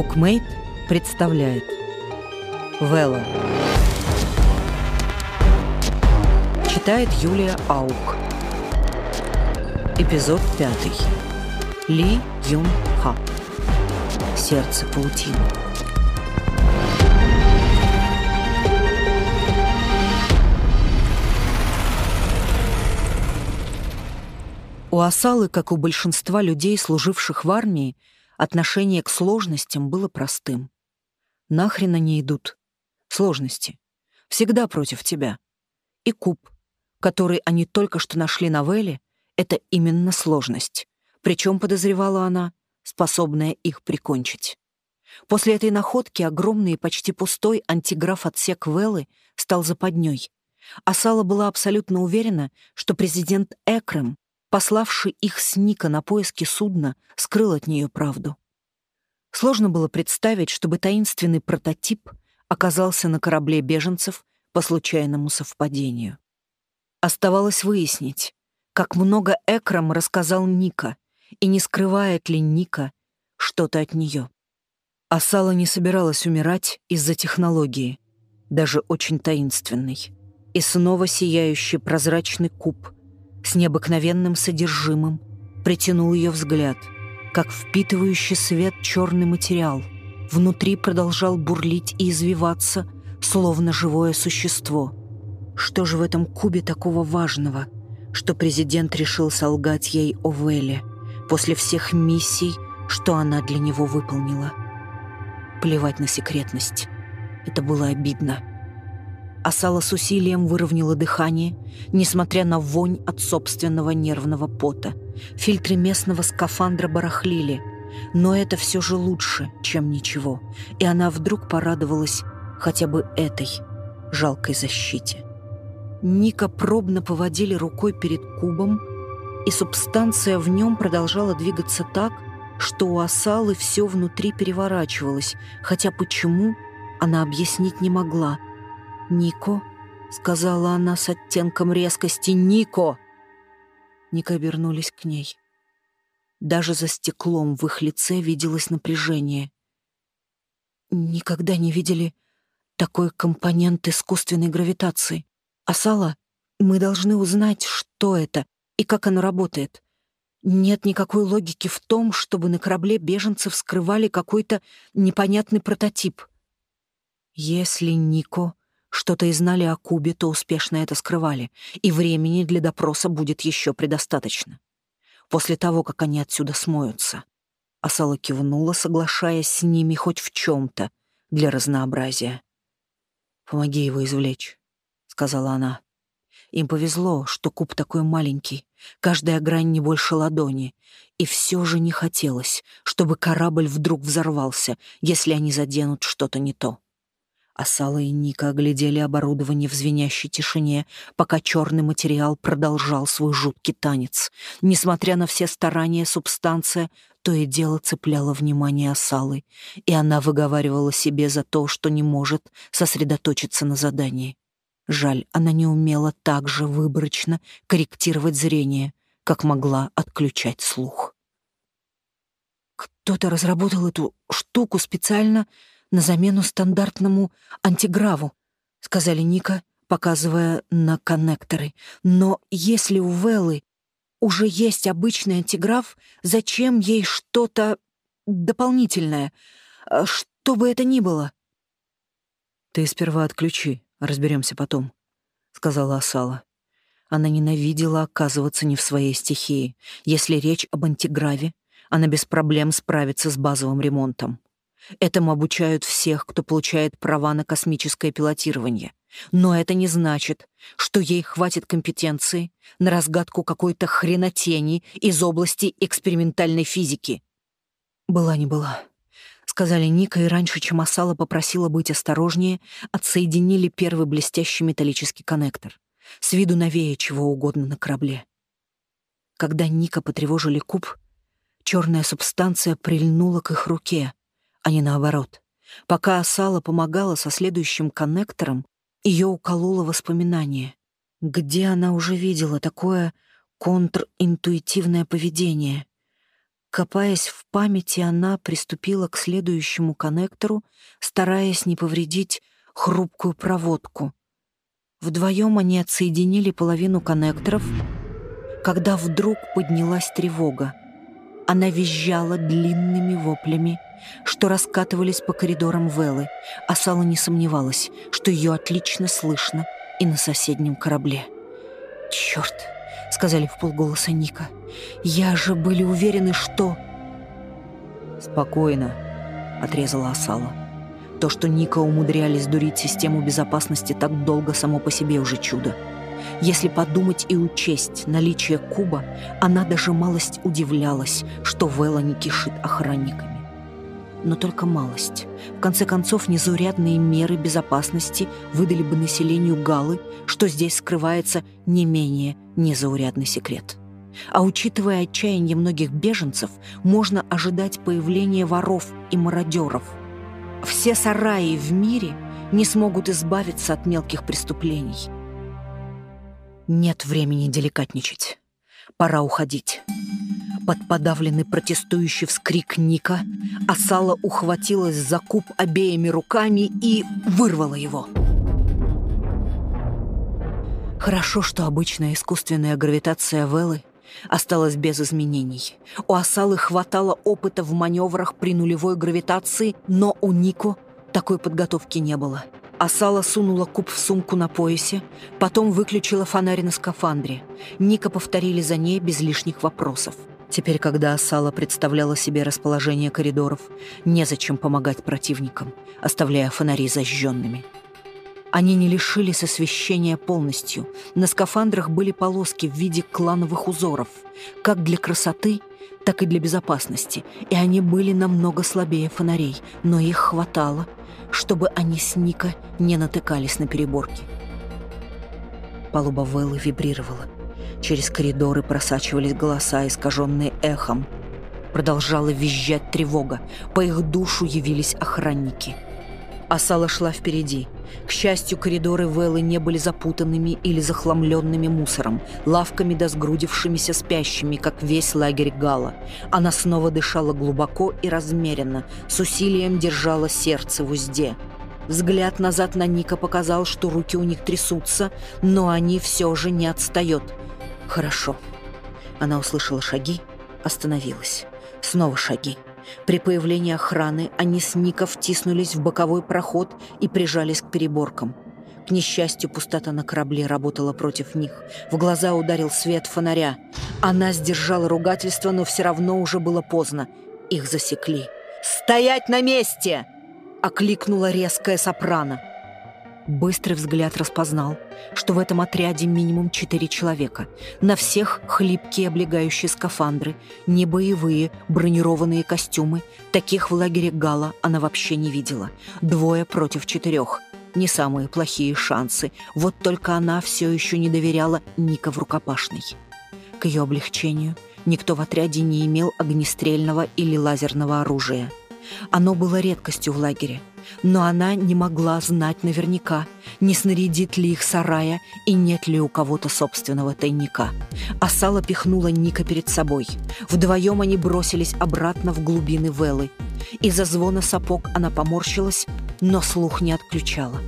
Букмейт представляет Вела Читает Юлия Аук. Эпизод пятый. Ли Юн Ха. Сердце паутины. У Асалы, как у большинства людей, служивших в армии, отношение к сложностям было простым. Нахрен они идут? Сложности. Всегда против тебя. И куб, который они только что нашли на Веле, это именно сложность. Причем, подозревала она, способная их прикончить. После этой находки огромный и почти пустой антиграф-отсек Веллы стал западней. Асала была абсолютно уверена, что президент Экрем пославший их с Ника на поиски судна, скрыл от нее правду. Сложно было представить, чтобы таинственный прототип оказался на корабле беженцев по случайному совпадению. Оставалось выяснить, как много Экрам рассказал Ника, и не скрывает ли Ника что-то от нее. Асала не собиралась умирать из-за технологии, даже очень таинственной. И снова сияющий прозрачный куб — с необыкновенным содержимым, притянул ее взгляд, как впитывающий свет черный материал. Внутри продолжал бурлить и извиваться, словно живое существо. Что же в этом кубе такого важного, что президент решил солгать ей о Веле после всех миссий, что она для него выполнила? Плевать на секретность. Это было обидно. Асала с усилием выровняла дыхание, несмотря на вонь от собственного нервного пота. Фильтры местного скафандра барахлили, но это все же лучше, чем ничего, и она вдруг порадовалась хотя бы этой жалкой защите. Ника пробно поводили рукой перед кубом, и субстанция в нем продолжала двигаться так, что у Асалы все внутри переворачивалось, хотя почему, она объяснить не могла — «Нико», — сказала она с оттенком резкости, «Нико!» Ника обернулись к ней. Даже за стеклом в их лице виделось напряжение. «Никогда не видели такой компонент искусственной гравитации. Асала, мы должны узнать, что это и как оно работает. Нет никакой логики в том, чтобы на корабле беженцев скрывали какой-то непонятный прототип. Если Нико что-то и знали о Кубе, то успешно это скрывали, и времени для допроса будет еще предостаточно. После того, как они отсюда смоются. Асала кивнула, соглашаясь с ними хоть в чем-то для разнообразия. «Помоги его извлечь», — сказала она. Им повезло, что куб такой маленький, каждая грань не больше ладони, и все же не хотелось, чтобы корабль вдруг взорвался, если они заденут что-то не то. Асала и Ника оглядели оборудование в звенящей тишине, пока черный материал продолжал свой жуткий танец. Несмотря на все старания, субстанция то и дело цепляла внимание Асалы, и она выговаривала себе за то, что не может сосредоточиться на задании. Жаль, она не умела так же выборочно корректировать зрение, как могла отключать слух. «Кто-то разработал эту штуку специально на замену стандартному антиграву», — сказали Ника, показывая на коннекторы. «Но если у Веллы уже есть обычный антиграф, зачем ей что-то дополнительное? А что бы это ни было?» «Ты сперва отключи, разберемся потом», — сказала Асала. Она ненавидела оказываться не в своей стихии. Если речь об антиграве, она без проблем справится с базовым ремонтом. Этому обучают всех, кто получает права на космическое пилотирование. Но это не значит, что ей хватит компетенции на разгадку какой-то хренотени из области экспериментальной физики. Была не была. Сказали Ника, и раньше, чем Асала попросила быть осторожнее, отсоединили первый блестящий металлический коннектор. С виду новее чего угодно на корабле. Когда Ника потревожили куб, черная субстанция прильнула к их руке — а не наоборот. Пока Асала помогала со следующим коннектором, ее укололо воспоминание. Где она уже видела такое контринтуитивное поведение? Копаясь в памяти, она приступила к следующему коннектору, стараясь не повредить хрупкую проводку. Вдвоем они отсоединили половину коннекторов, когда вдруг поднялась тревога. Она визжала длинными воплями, что раскатывались по коридорам Веллы, а Сала не сомневалась, что ее отлично слышно и на соседнем корабле. «Черт!» — сказали в полголоса Ника. «Я же были уверены, что...» «Спокойно», — отрезала Асала. То, что Ника умудрялись дурить систему безопасности так долго, само по себе уже чудо. Если подумать и учесть наличие куба, она даже малость удивлялась, что Вэлла не кишит охранниками. Но только малость. В конце концов, незаурядные меры безопасности выдали бы населению Галы, что здесь скрывается не менее незаурядный секрет. А учитывая отчаяние многих беженцев, можно ожидать появления воров и мародеров – все сараи в мире не смогут избавиться от мелких преступлений. Нет времени деликатничать. Пора уходить. Под подавленный протестующий вскрик Ника Асала ухватилась за куб обеими руками и вырвала его. Хорошо, что обычная искусственная гравитация Веллы осталась без изменений. У Асалы хватало опыта в маневрах при нулевой гравитации, но у Нико такой подготовки не было. Асала сунула куб в сумку на поясе, потом выключила фонарь на скафандре. Ника повторили за ней без лишних вопросов. Теперь, когда Асала представляла себе расположение коридоров, незачем помогать противникам, оставляя фонари зажженными. Они не лишились освещения полностью. На скафандрах были полоски в виде клановых узоров, как для красоты, так и для безопасности, и они были намного слабее фонарей, но их хватало, чтобы они с Ника не натыкались на переборки. Палуба Веллы вибрировала. Через коридоры просачивались голоса, искаженные эхом. Продолжала визжать тревога. По их душу явились охранники — Асала шла впереди. К счастью, коридоры Веллы не были запутанными или захламленными мусором, лавками да сгрудившимися спящими, как весь лагерь Гала. Она снова дышала глубоко и размеренно, с усилием держала сердце в узде. Взгляд назад на Ника показал, что руки у них трясутся, но они все же не отстает. «Хорошо». Она услышала шаги, остановилась. Снова шаги. При появлении охраны они с Ника втиснулись в боковой проход и прижались к переборкам. К несчастью, пустота на корабле работала против них. В глаза ударил свет фонаря. Она сдержала ругательство, но все равно уже было поздно. Их засекли. «Стоять на месте!» — окликнула резкая сопрано. Быстрый взгляд распознал, что в этом отряде минимум четыре человека. На всех хлипкие облегающие скафандры, не боевые, бронированные костюмы. Таких в лагере Гала она вообще не видела. Двое против четырех. Не самые плохие шансы. Вот только она все еще не доверяла Ника в рукопашной. К ее облегчению никто в отряде не имел огнестрельного или лазерного оружия. Оно было редкостью в лагере – но она не могла знать наверняка, не снарядит ли их сарая и нет ли у кого-то собственного тайника. Асала пихнула Ника перед собой. Вдвоем они бросились обратно в глубины Веллы. Из-за звона сапог она поморщилась, но слух не отключала.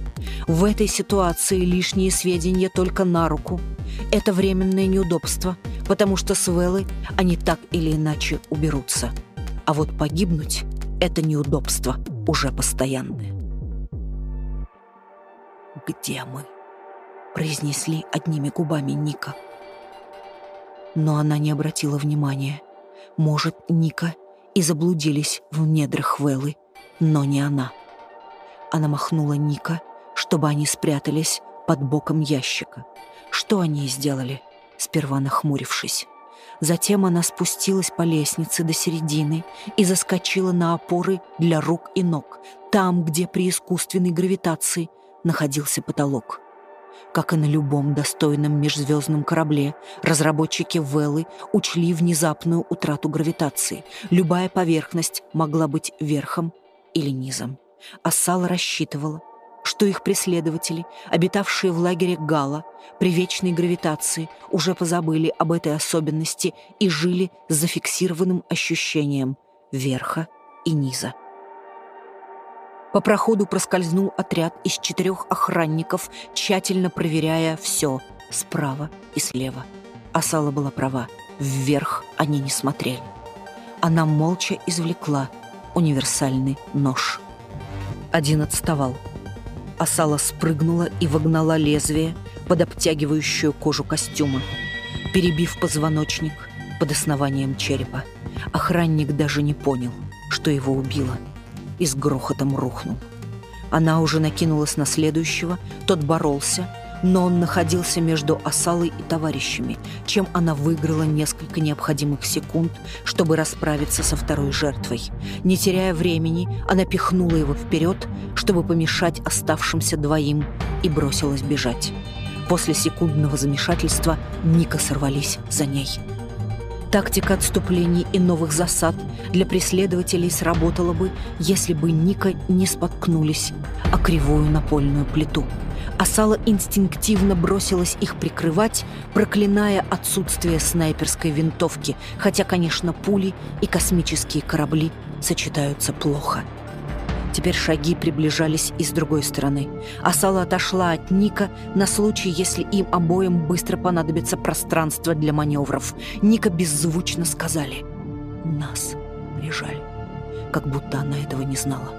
В этой ситуации лишние сведения только на руку. Это временное неудобство, потому что с Веллы они так или иначе уберутся. А вот погибнуть — это неудобство — уже постоянны. «Где мы?» — произнесли одними губами Ника. Но она не обратила внимания. Может, Ника и заблудились в недрах Веллы, но не она. Она махнула Ника, чтобы они спрятались под боком ящика. Что они и сделали, сперва нахмурившись. Затем она спустилась по лестнице до середины и заскочила на опоры для рук и ног, там, где при искусственной гравитации находился потолок. Как и на любом достойном межзвездном корабле, разработчики Веллы учли внезапную утрату гравитации. Любая поверхность могла быть верхом или низом. Ассала рассчитывала, что их преследователи, обитавшие в лагере Гала, при вечной гравитации, уже позабыли об этой особенности и жили с зафиксированным ощущением верха и низа. По проходу проскользнул отряд из четырех охранников, тщательно проверяя все справа и слева. Асала была права. Вверх они не смотрели. Она молча извлекла универсальный нож. Один отставал. Асала спрыгнула и вогнала лезвие под обтягивающую кожу костюма, перебив позвоночник под основанием черепа. Охранник даже не понял, что его убило — и с грохотом рухнул. Она уже накинулась на следующего, тот боролся, но он находился между Асалой и товарищами, чем она выиграла несколько необходимых секунд, чтобы расправиться со второй жертвой. Не теряя времени, она пихнула его вперед, чтобы помешать оставшимся двоим, и бросилась бежать. После секундного замешательства Ника сорвались за ней. Тактика отступлений и новых засад для преследователей сработала бы, если бы Ника не споткнулись о кривую напольную плиту. Асала инстинктивно бросилась их прикрывать, проклиная отсутствие снайперской винтовки, хотя, конечно, пули и космические корабли сочетаются плохо. Теперь шаги приближались и с другой стороны. Асала отошла от Ника на случай, если им обоим быстро понадобится пространство для маневров. Ника беззвучно сказали «Нас прижали», как будто она этого не знала.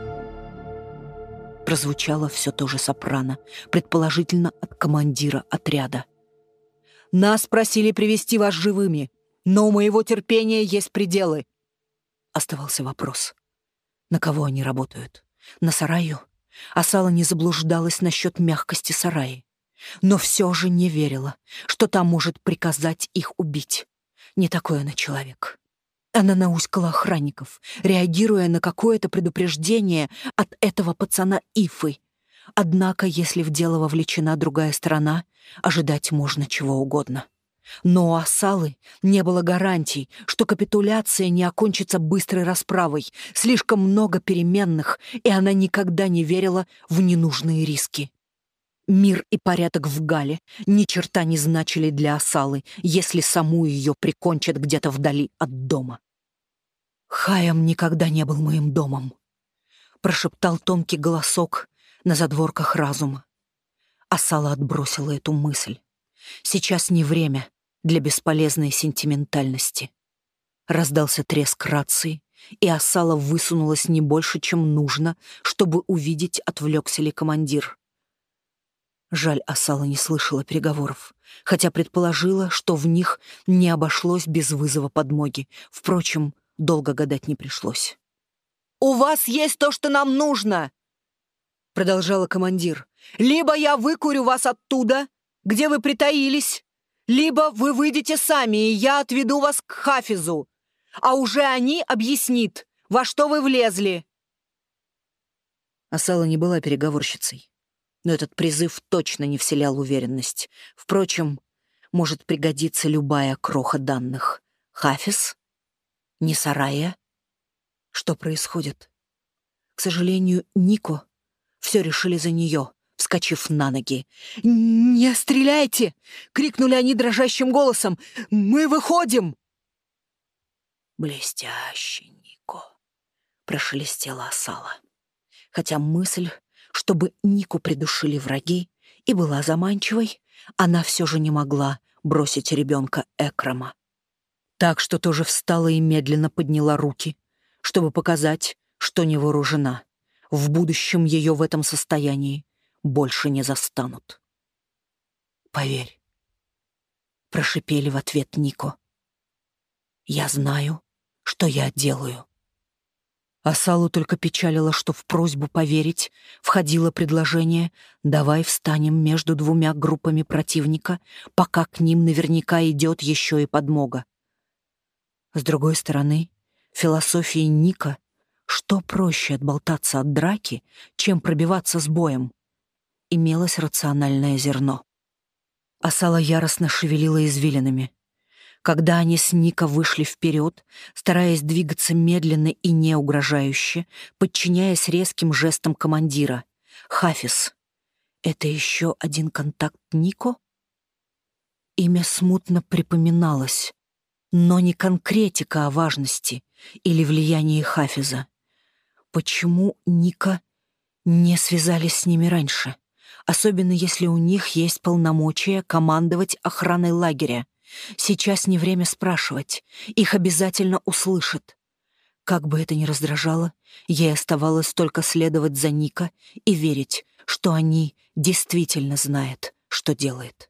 Прозвучало все то же сопрано, предположительно от командира отряда. «Нас просили привести вас живыми, но у моего терпения есть пределы». Оставался вопрос. На кого они работают? На сараю? Асала не заблуждалась насчет мягкости сараи. Но все же не верила, что та может приказать их убить. Не такой она человек. Она науськала охранников, реагируя на какое-то предупреждение от этого пацана Ифы. Однако, если в дело вовлечена другая сторона, ожидать можно чего угодно. Но у Асалы не было гарантий, что капитуляция не окончится быстрой расправой. Слишком много переменных, и она никогда не верила в ненужные риски. Мир и порядок в Гале ни черта не значили для Асалы, если саму ее прикончат где-то вдали от дома. «Хаям никогда не был моим домом», — прошептал тонкий голосок на задворках разума. Асала отбросила эту мысль. Сейчас не время для бесполезной сентиментальности. Раздался треск рации, и Асала высунулась не больше, чем нужно, чтобы увидеть, отвлекся ли командир. Жаль, Асала не слышала переговоров, хотя предположила, что в них не обошлось без вызова подмоги. Впрочем, долго гадать не пришлось. «У вас есть то, что нам нужно!» — продолжала командир. «Либо я выкурю вас оттуда, где вы притаились, либо вы выйдете сами, и я отведу вас к Хафизу, а уже они объяснит, во что вы влезли». Асала не была переговорщицей, но этот призыв точно не вселял уверенность. Впрочем, может пригодиться любая кроха данных. Хафиз? Не Сарая? Что происходит? К сожалению, Нико все решили за нее вскочив на ноги. «Не стреляйте!» — крикнули они дрожащим голосом. «Мы выходим!» «Блестяще, Нико!» — прошелестела Асала. Хотя мысль, чтобы Нику придушили враги, и была заманчивой, она все же не могла бросить ребенка Экрама. Так что тоже встала и медленно подняла руки, чтобы показать, что не вооружена. В будущем ее в этом состоянии больше не застанут. Поверь, прошипели в ответ Нико. Я знаю, что я делаю. Асалу только печалило, что в просьбу поверить входило предложение «давай встанем между двумя группами противника, пока к ним наверняка идет еще и подмога». С другой стороны, философии Ника что проще отболтаться от драки, чем пробиваться с боем? Имелось рациональное зерно. Асала яростно шевелила извилинами. Когда они с Ника вышли вперед, стараясь двигаться медленно и не угрожающе, подчиняясь резким жестам командира, Хафиз. Это еще один контакт Нико? Имя смутно припоминалось, но не конкретика о важности или влиянии Хафиза. Почему Ника не связались с ними раньше? Особенно если у них есть полномочия командовать охраной лагеря. Сейчас не время спрашивать, их обязательно услышат. Как бы это ни раздражало, ей оставалось только следовать за Ника и верить, что они действительно знают, что делает.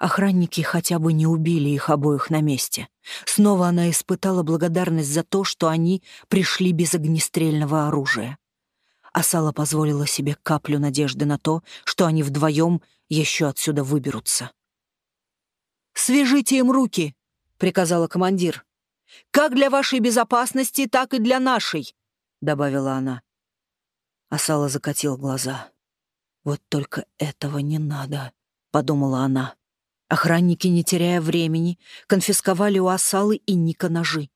Охранники хотя бы не убили их обоих на месте. Снова она испытала благодарность за то, что они пришли без огнестрельного оружия. Асала позволила себе каплю надежды на то, что они вдвоем еще отсюда выберутся. «Свяжите им руки!» — приказала командир. Как для вашей безопасности, так и для нашей», — добавила она. Асала закатил глаза. «Вот только этого не надо», — подумала она. Охранники, не теряя времени, конфисковали у Асалы и Ника ножи.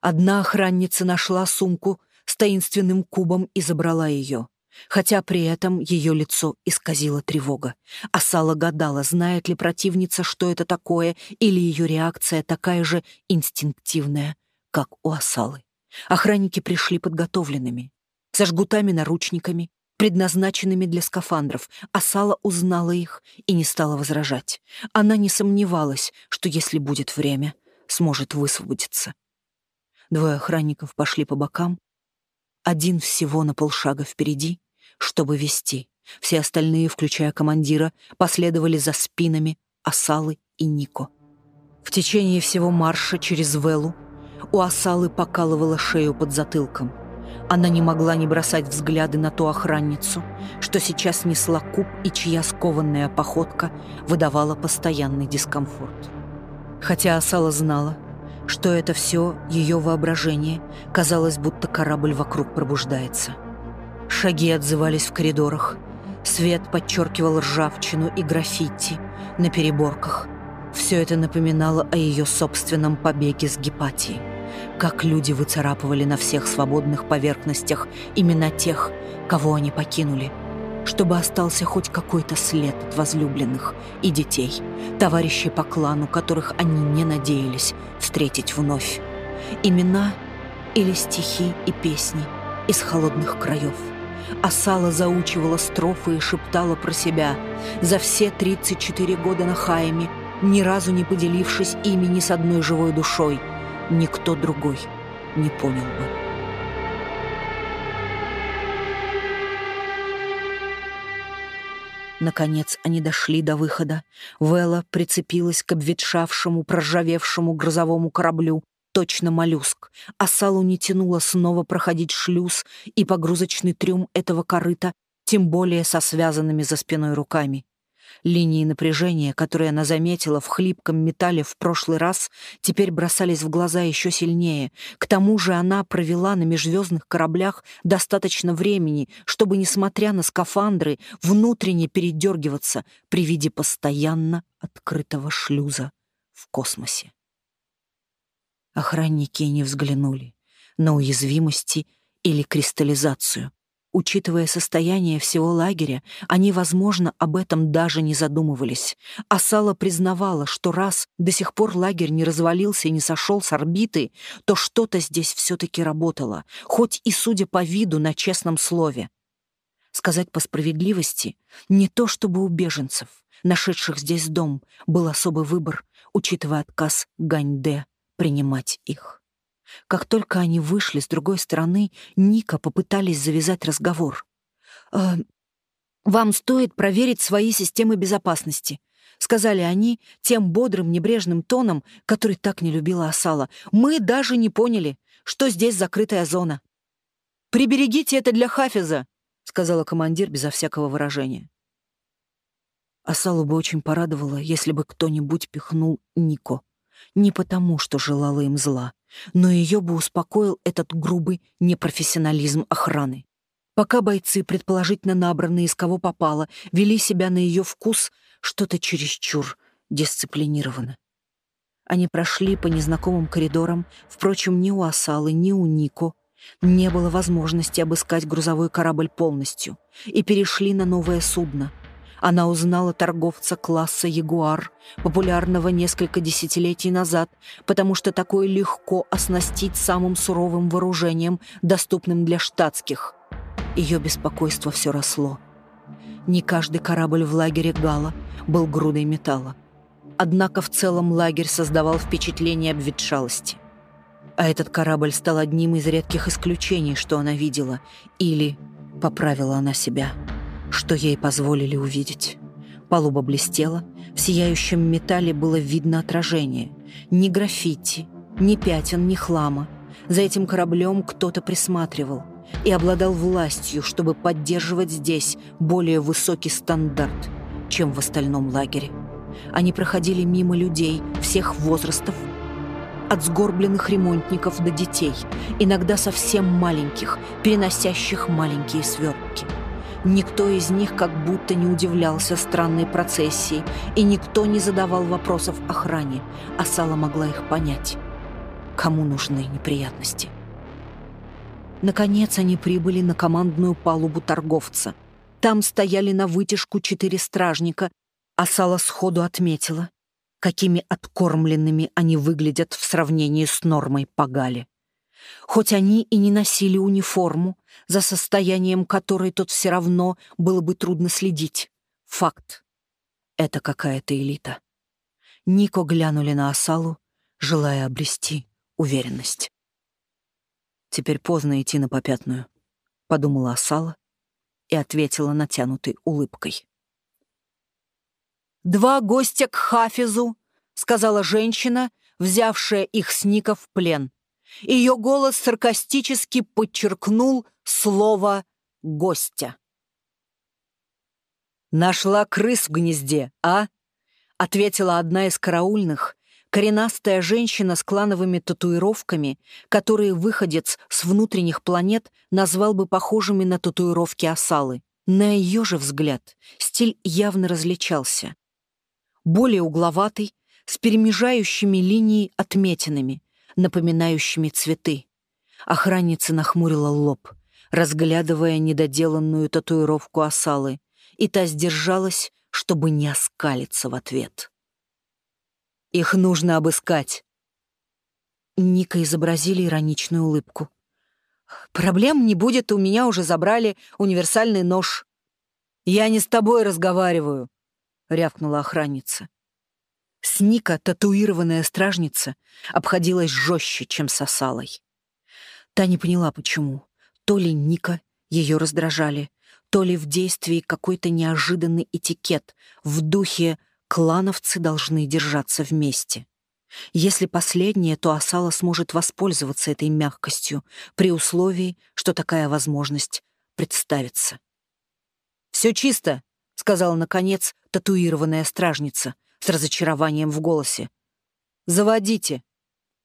Одна охранница нашла сумку с таинственным кубом и забрала ее хотя при этом ее лицо исказило тревога. Асала гадала, знает ли противница, что это такое, или ее реакция такая же инстинктивная, как у Асалы. Охранники пришли подготовленными, со жгутами-наручниками, предназначенными для скафандров. Асала узнала их и не стала возражать. Она не сомневалась, что если будет время, сможет высвободиться. Двое охранников пошли по бокам, один всего на полшага впереди, чтобы вести. Все остальные, включая командира, последовали за спинами Асалы и Нико. В течение всего марша через Велу у Асалы покалывала шею под затылком. Она не могла не бросать взгляды на ту охранницу, что сейчас несла куб и чья скованная походка выдавала постоянный дискомфорт. Хотя Асала знала, что это все ее воображение, казалось, будто корабль вокруг пробуждается — Шаги отзывались в коридорах. Свет подчеркивал ржавчину и граффити на переборках. Все это напоминало о ее собственном побеге с Гепатией. Как люди выцарапывали на всех свободных поверхностях имена тех, кого они покинули, чтобы остался хоть какой-то след от возлюбленных и детей, товарищей по клану, которых они не надеялись встретить вновь. Имена или стихи и песни из холодных краев – Асала заучивала строфы и шептала про себя. За все 34 года на Хайме, ни разу не поделившись ими ни с одной живой душой, никто другой не понял бы. Наконец они дошли до выхода. Вела прицепилась к обветшавшему, проржавевшему грозовому кораблю, точно моллюск, а Салу не тянуло снова проходить шлюз и погрузочный трюм этого корыта, тем более со связанными за спиной руками. Линии напряжения, которые она заметила в хлипком металле в прошлый раз, теперь бросались в глаза еще сильнее. К тому же она провела на межзвездных кораблях достаточно времени, чтобы, несмотря на скафандры, внутренне передергиваться при виде постоянно открытого шлюза в космосе. Охранники не взглянули на уязвимости или кристаллизацию. Учитывая состояние всего лагеря, они, возможно, об этом даже не задумывались. Асала признавала, что раз до сих пор лагерь не развалился и не сошел с орбиты, то что-то здесь все-таки работало, хоть и, судя по виду, на честном слове. Сказать по справедливости, не то чтобы у беженцев, нашедших здесь дом, был особый выбор, учитывая отказ Ганьде принимать их. Как только они вышли с другой стороны, Ника попытались завязать разговор. «Э, «Вам стоит проверить свои системы безопасности», — сказали они тем бодрым, небрежным тоном, который так не любила Асала. «Мы даже не поняли, что здесь закрытая зона». «Приберегите это для Хафиза», — сказала командир безо всякого выражения. Асалу бы очень порадовало, если бы кто-нибудь пихнул Нико. Не потому, что желала им зла, но ее бы успокоил этот грубый непрофессионализм охраны. Пока бойцы, предположительно набранные из кого попало, вели себя на ее вкус что-то чересчур дисциплинированно. Они прошли по незнакомым коридорам, впрочем, ни у Асалы, ни у Нико. Не было возможности обыскать грузовой корабль полностью, и перешли на новое судно. Она узнала торговца класса «Ягуар», популярного несколько десятилетий назад, потому что такое легко оснастить самым суровым вооружением, доступным для штатских. Ее беспокойство все росло. Не каждый корабль в лагере Гала был грудой металла. Однако в целом лагерь создавал впечатление обветшалости. А этот корабль стал одним из редких исключений, что она видела, или поправила она себя, что ей позволили увидеть. Палуба блестела, в сияющем металле было видно отражение. Ни граффити, ни пятен, ни хлама. За этим кораблем кто-то присматривал и обладал властью, чтобы поддерживать здесь более высокий стандарт, чем в остальном лагере. Они проходили мимо людей всех возрастов, от сгорбленных ремонтников до детей, иногда совсем маленьких, переносящих маленькие свертки. Никто из них как будто не удивлялся странной процессии, и никто не задавал вопросов охране, а Сала могла их понять. Кому нужны неприятности? Наконец они прибыли на командную палубу торговца. Там стояли на вытяжку четыре стражника, а Сала сходу отметила, какими откормленными они выглядят в сравнении с нормой Пагали. Хоть они и не носили униформу, за состоянием которой тут все равно было бы трудно следить. Факт. Это какая-то элита. Нико глянули на Асалу, желая обрести уверенность. «Теперь поздно идти на попятную», — подумала Асала и ответила натянутой улыбкой. «Два гостя к Хафизу», — сказала женщина, взявшая их с Ника в плен. Ее голос саркастически подчеркнул слово «гостя». «Нашла крыс в гнезде, а?» — ответила одна из караульных, коренастая женщина с клановыми татуировками, которые выходец с внутренних планет назвал бы похожими на татуировки осалы. На ее же взгляд стиль явно различался более угловатый, с перемежающими линией отметинами, напоминающими цветы. Охранница нахмурила лоб, разглядывая недоделанную татуировку осалы, и та сдержалась, чтобы не оскалиться в ответ. «Их нужно обыскать!» Ника изобразили ироничную улыбку. «Проблем не будет, у меня уже забрали универсальный нож». «Я не с тобой разговариваю», — рявкнула охранница. С Ника татуированная стражница обходилась жестче, чем с Асалой. Та не поняла, почему. То ли Ника ее раздражали, то ли в действии какой-то неожиданный этикет в духе «клановцы должны держаться вместе». Если последнее, то Асала сможет воспользоваться этой мягкостью при условии, что такая возможность представится. «Все чисто», — сказала, наконец, татуированная стражница с разочарованием в голосе. «Заводите.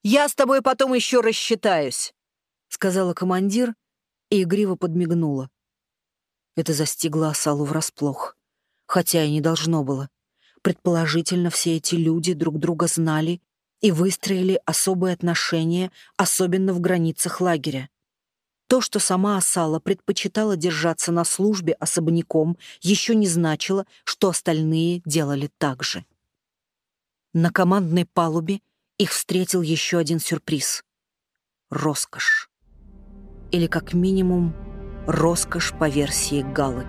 Я с тобой потом еще рассчитаюсь», — сказала командир и игриво подмигнула. Это застигло Асалу врасплох, хотя и не должно было. Предположительно, все эти люди друг друга знали и выстроили особые отношения, особенно в границах лагеря. То, что сама Асала предпочитала держаться на службе особняком, еще не значило, что остальные делали так же. На командной палубе их встретил еще один сюрприз. Роскошь. Или, как минимум, роскошь по версии Галы.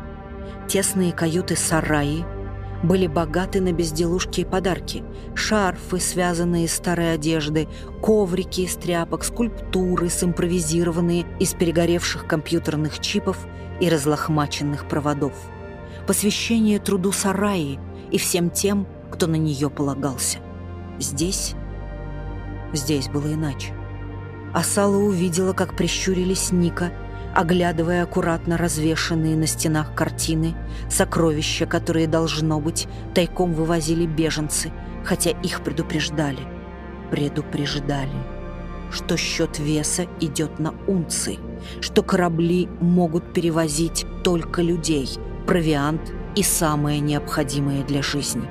Тесные каюты-сараи — были богаты на безделушки и подарки. Шарфы, связанные из старой одежды, коврики из тряпок, скульптуры, симпровизированные из перегоревших компьютерных чипов и разлохмаченных проводов. Посвящение труду сараи и всем тем, кто на нее полагался. Здесь... Здесь было иначе. Асала увидела, как прищурились Ника оглядывая аккуратно развешанные на стенах картины, сокровища, которые, должно быть, тайком вывозили беженцы, хотя их предупреждали. Предупреждали, что счет веса идет на унции, что корабли могут перевозить только людей, провиант и самое необходимое для жизни.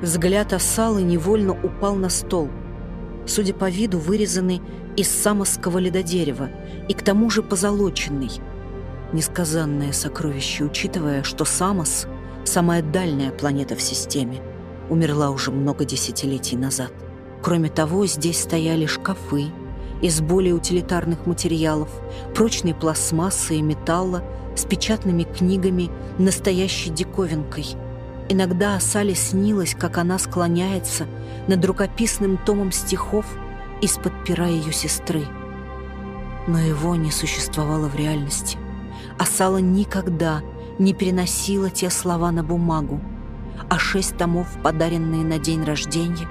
Взгляд Осалы невольно упал на стол, судя по виду, вырезанный из самосского ледодерева и к тому же позолоченный. Несказанное сокровище, учитывая, что Самос — самая дальняя планета в системе, умерла уже много десятилетий назад. Кроме того, здесь стояли шкафы из более утилитарных материалов, прочной пластмассы и металла, с печатными книгами, настоящей диковинкой. Иногда Асале снилось, как она склоняется над рукописным томом стихов из-под пера ее сестры. Но его не существовало в реальности. Асала никогда не переносила те слова на бумагу, а шесть томов, подаренные на день рождения,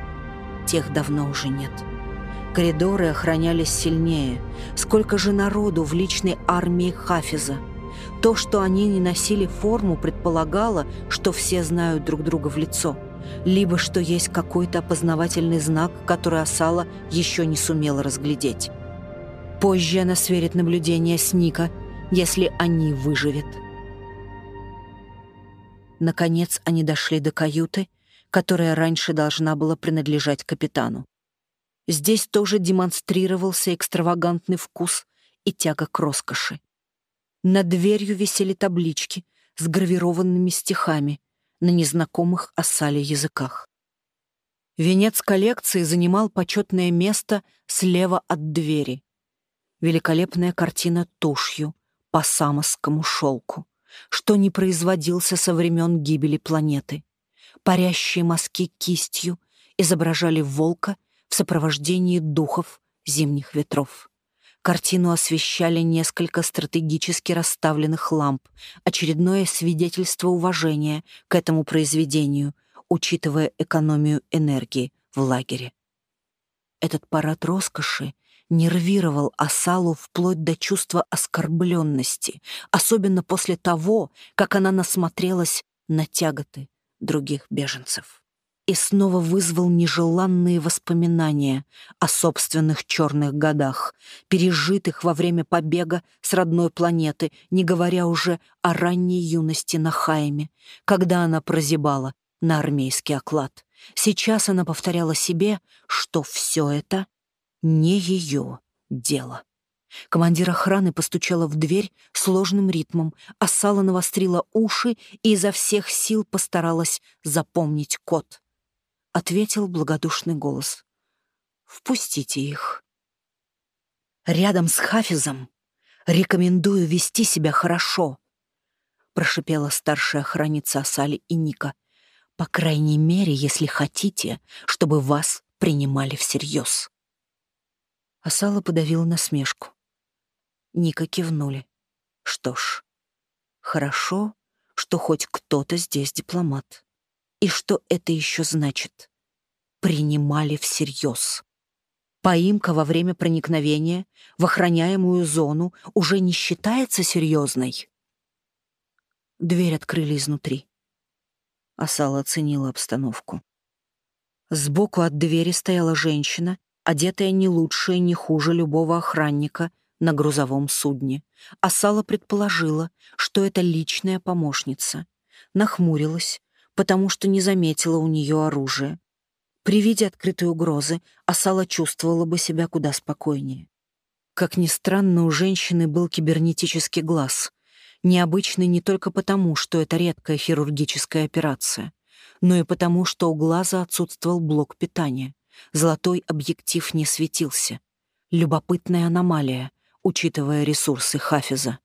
тех давно уже нет. Коридоры охранялись сильнее. Сколько же народу в личной армии Хафиза – то, что они не носили форму, предполагало, что все знают друг друга в лицо, либо что есть какой-то опознавательный знак, который Асала еще не сумела разглядеть. Позже она сверит наблюдение с Ника, если они выживет. Наконец они дошли до каюты, которая раньше должна была принадлежать капитану. Здесь тоже демонстрировался экстравагантный вкус и тяга к роскоши. Над дверью висели таблички с гравированными стихами на незнакомых осале языках. Венец коллекции занимал почетное место слева от двери. Великолепная картина тушью по самосскому шелку, что не производился со времен гибели планеты. Парящие мазки кистью изображали волка в сопровождении духов зимних ветров. Картину освещали несколько стратегически расставленных ламп, очередное свидетельство уважения к этому произведению, учитывая экономию энергии в лагере. Этот парад роскоши нервировал Асалу вплоть до чувства оскорбленности, особенно после того, как она насмотрелась на тяготы других беженцев и снова вызвал нежеланные воспоминания о собственных черных годах, пережитых во время побега с родной планеты, не говоря уже о ранней юности на Хайме, когда она прозябала на армейский оклад. Сейчас она повторяла себе, что все это не ее дело. Командир охраны постучала в дверь сложным ритмом, а Сала навострила уши и изо всех сил постаралась запомнить код ответил благодушный голос. «Впустите их». «Рядом с Хафизом рекомендую вести себя хорошо», прошипела старшая охранница Асали и Ника. «По крайней мере, если хотите, чтобы вас принимали всерьез». Асала подавила насмешку. Ника кивнули. Что ж, хорошо, что хоть кто-то здесь дипломат. И что это еще значит? Принимали всерьез. Поимка во время проникновения в охраняемую зону уже не считается серьезной. Дверь открыли изнутри. Асала оценила обстановку. Сбоку от двери стояла женщина, одетая не лучше и не хуже любого охранника на грузовом судне. Асала предположила, что это личная помощница. Нахмурилась, потому что не заметила у нее оружия. При виде открытой угрозы Асала чувствовала бы себя куда спокойнее. Как ни странно, у женщины был кибернетический глаз. Необычный не только потому, что это редкая хирургическая операция, но и потому, что у глаза отсутствовал блок питания. Золотой объектив не светился. Любопытная аномалия, учитывая ресурсы Хафиза.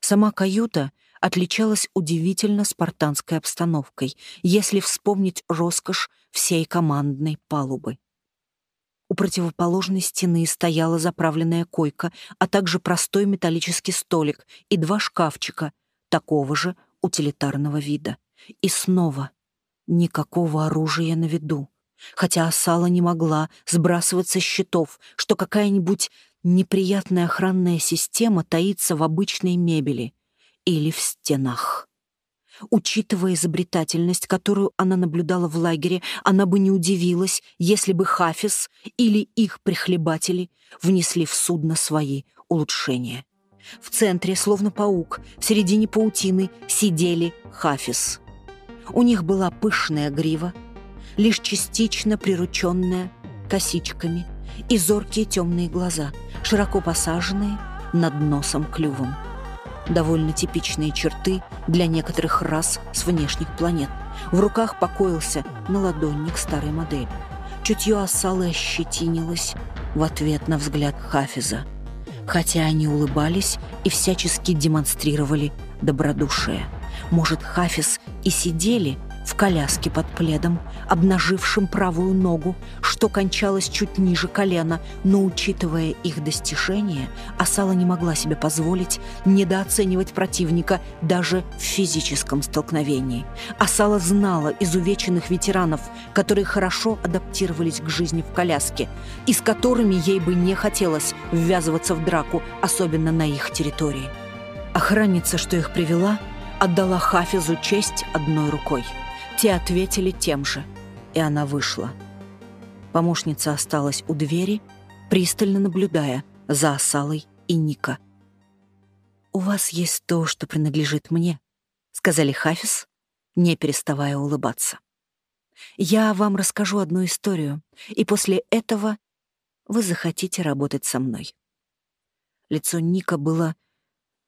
Сама каюта — отличалась удивительно спартанской обстановкой, если вспомнить роскошь всей командной палубы. У противоположной стены стояла заправленная койка, а также простой металлический столик и два шкафчика такого же утилитарного вида. И снова никакого оружия на виду. Хотя Асала не могла сбрасывать со счетов, что какая-нибудь неприятная охранная система таится в обычной мебели или в стенах. Учитывая изобретательность, которую она наблюдала в лагере, она бы не удивилась, если бы Хафиз или их прихлебатели внесли в судно свои улучшения. В центре, словно паук, в середине паутины сидели Хафиз. У них была пышная грива, лишь частично прирученная косичками, и зоркие темные глаза, широко посаженные над носом клювом. Довольно типичные черты для некоторых рас с внешних планет. В руках покоился наладонник старой модели. Чутье осалы ощетинилось в ответ на взгляд Хафиза. Хотя они улыбались и всячески демонстрировали добродушие. Может, Хафиз и сидели в коляске под пледом, обнажившим правую ногу, что кончалось чуть ниже колена, но, учитывая их достижения, Асала не могла себе позволить недооценивать противника даже в физическом столкновении. Асала знала изувеченных ветеранов, которые хорошо адаптировались к жизни в коляске, и с которыми ей бы не хотелось ввязываться в драку, особенно на их территории. Охранница, что их привела, отдала Хафизу честь одной рукой. Те ответили тем же, и она вышла. Помощница осталась у двери, пристально наблюдая за Асалой и Ника. «У вас есть то, что принадлежит мне», — сказали Хафиз, не переставая улыбаться. «Я вам расскажу одну историю, и после этого вы захотите работать со мной». Лицо Ника было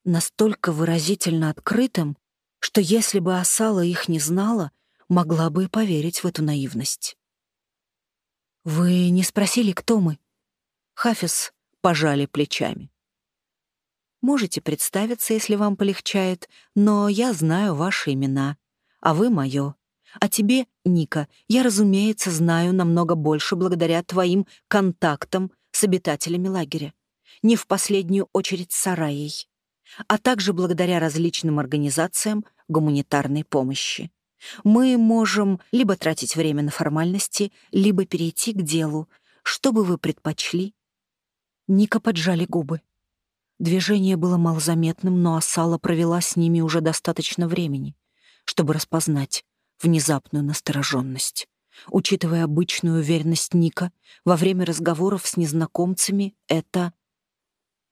настолько выразительно открытым, что если бы Асала их не знала, могла бы поверить в эту наивность. «Вы не спросили, кто мы?» Хафиз пожали плечами. «Можете представиться, если вам полегчает, но я знаю ваши имена, а вы — мое. А тебе, Ника, я, разумеется, знаю намного больше благодаря твоим контактам с обитателями лагеря. Не в последнюю очередь с Сараей, а также благодаря различным организациям гуманитарной помощи. Мы можем либо тратить время на формальности, либо перейти к делу. Что бы вы предпочли?» Ника поджали губы. Движение было малозаметным, но Асала провела с ними уже достаточно времени, чтобы распознать внезапную настороженность. Учитывая обычную уверенность Ника, во время разговоров с незнакомцами это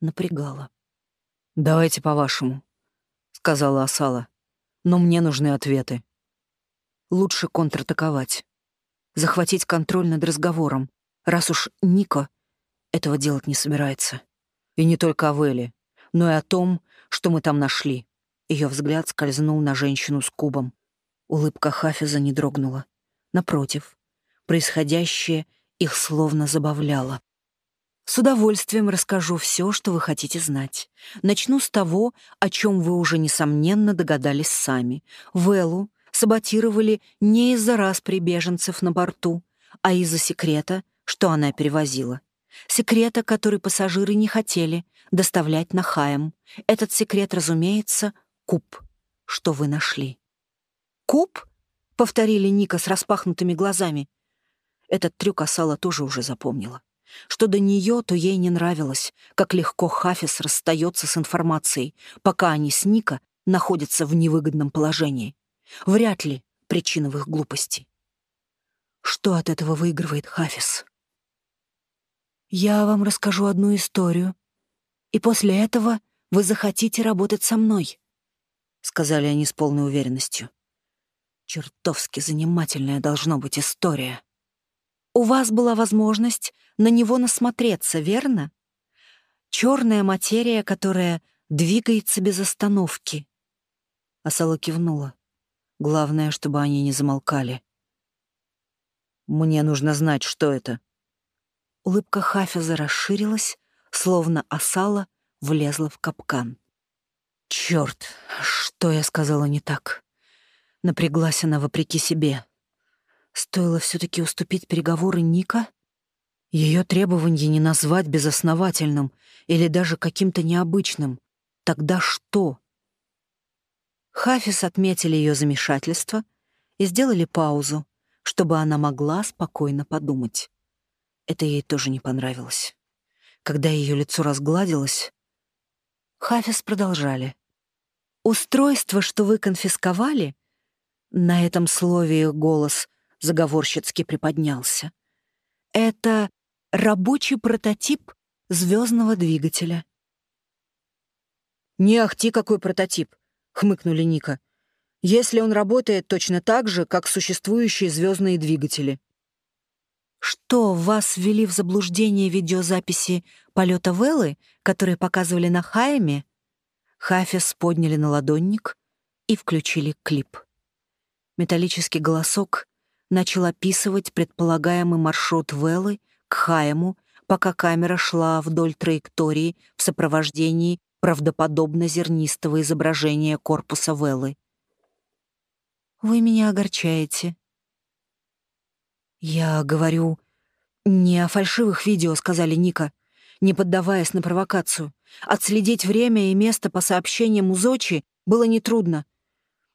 напрягало. «Давайте по-вашему», — сказала Асала. «Но мне нужны ответы». Лучше контратаковать. Захватить контроль над разговором, раз уж Ника этого делать не собирается. И не только о Вэле, но и о том, что мы там нашли. Ее взгляд скользнул на женщину с кубом. Улыбка Хафиза не дрогнула. Напротив, происходящее их словно забавляло. С удовольствием расскажу все, что вы хотите знать. Начну с того, о чем вы уже, несомненно, догадались сами. Вэлу саботировали не из-за распри беженцев на борту, а из-за секрета, что она перевозила. Секрета, который пассажиры не хотели доставлять на Хаем. Этот секрет, разумеется, куб, что вы нашли. «Куб?» — повторили Ника с распахнутыми глазами. Этот трюк Асала тоже уже запомнила. Что до нее, то ей не нравилось, как легко Хафис расстается с информацией, пока они с Ника находятся в невыгодном положении. Вряд ли причина в их глупости. Что от этого выигрывает Хафис? Я вам расскажу одну историю, и после этого вы захотите работать со мной, — сказали они с полной уверенностью. Чертовски занимательная должна быть история. У вас была возможность на него насмотреться, верно? Черная материя, которая двигается без остановки. Асала кивнула. Главное, чтобы они не замолкали. «Мне нужно знать, что это». Улыбка Хафиза расширилась, словно осала влезла в капкан. Черт, что я сказала не так? Напряглась она вопреки себе. Стоило все таки уступить переговоры Ника? Ее требование не назвать безосновательным или даже каким-то необычным. Тогда что? Хафис отметили ее замешательство и сделали паузу, чтобы она могла спокойно подумать. Это ей тоже не понравилось. Когда ее лицо разгладилось, Хафис продолжали. «Устройство, что вы конфисковали?» На этом слове голос заговорщицки приподнялся. «Это рабочий прототип звездного двигателя». «Не ахти какой прототип!» Хмыкнули Ника. «Если он работает точно так же, как существующие звездные двигатели». Что, вас ввели в заблуждение видеозаписи полета Веллы, которые показывали на Хайме? Хафис подняли на ладонник и включили клип. Металлический голосок начал описывать предполагаемый маршрут Веллы к Хайму, пока камера шла вдоль траектории в сопровождении правдоподобно зернистого изображения корпуса Веллы. «Вы меня огорчаете», «Я говорю не о фальшивых видео», — сказали Ника, не поддаваясь на провокацию. Отследить время и место по сообщениям Узочи было нетрудно.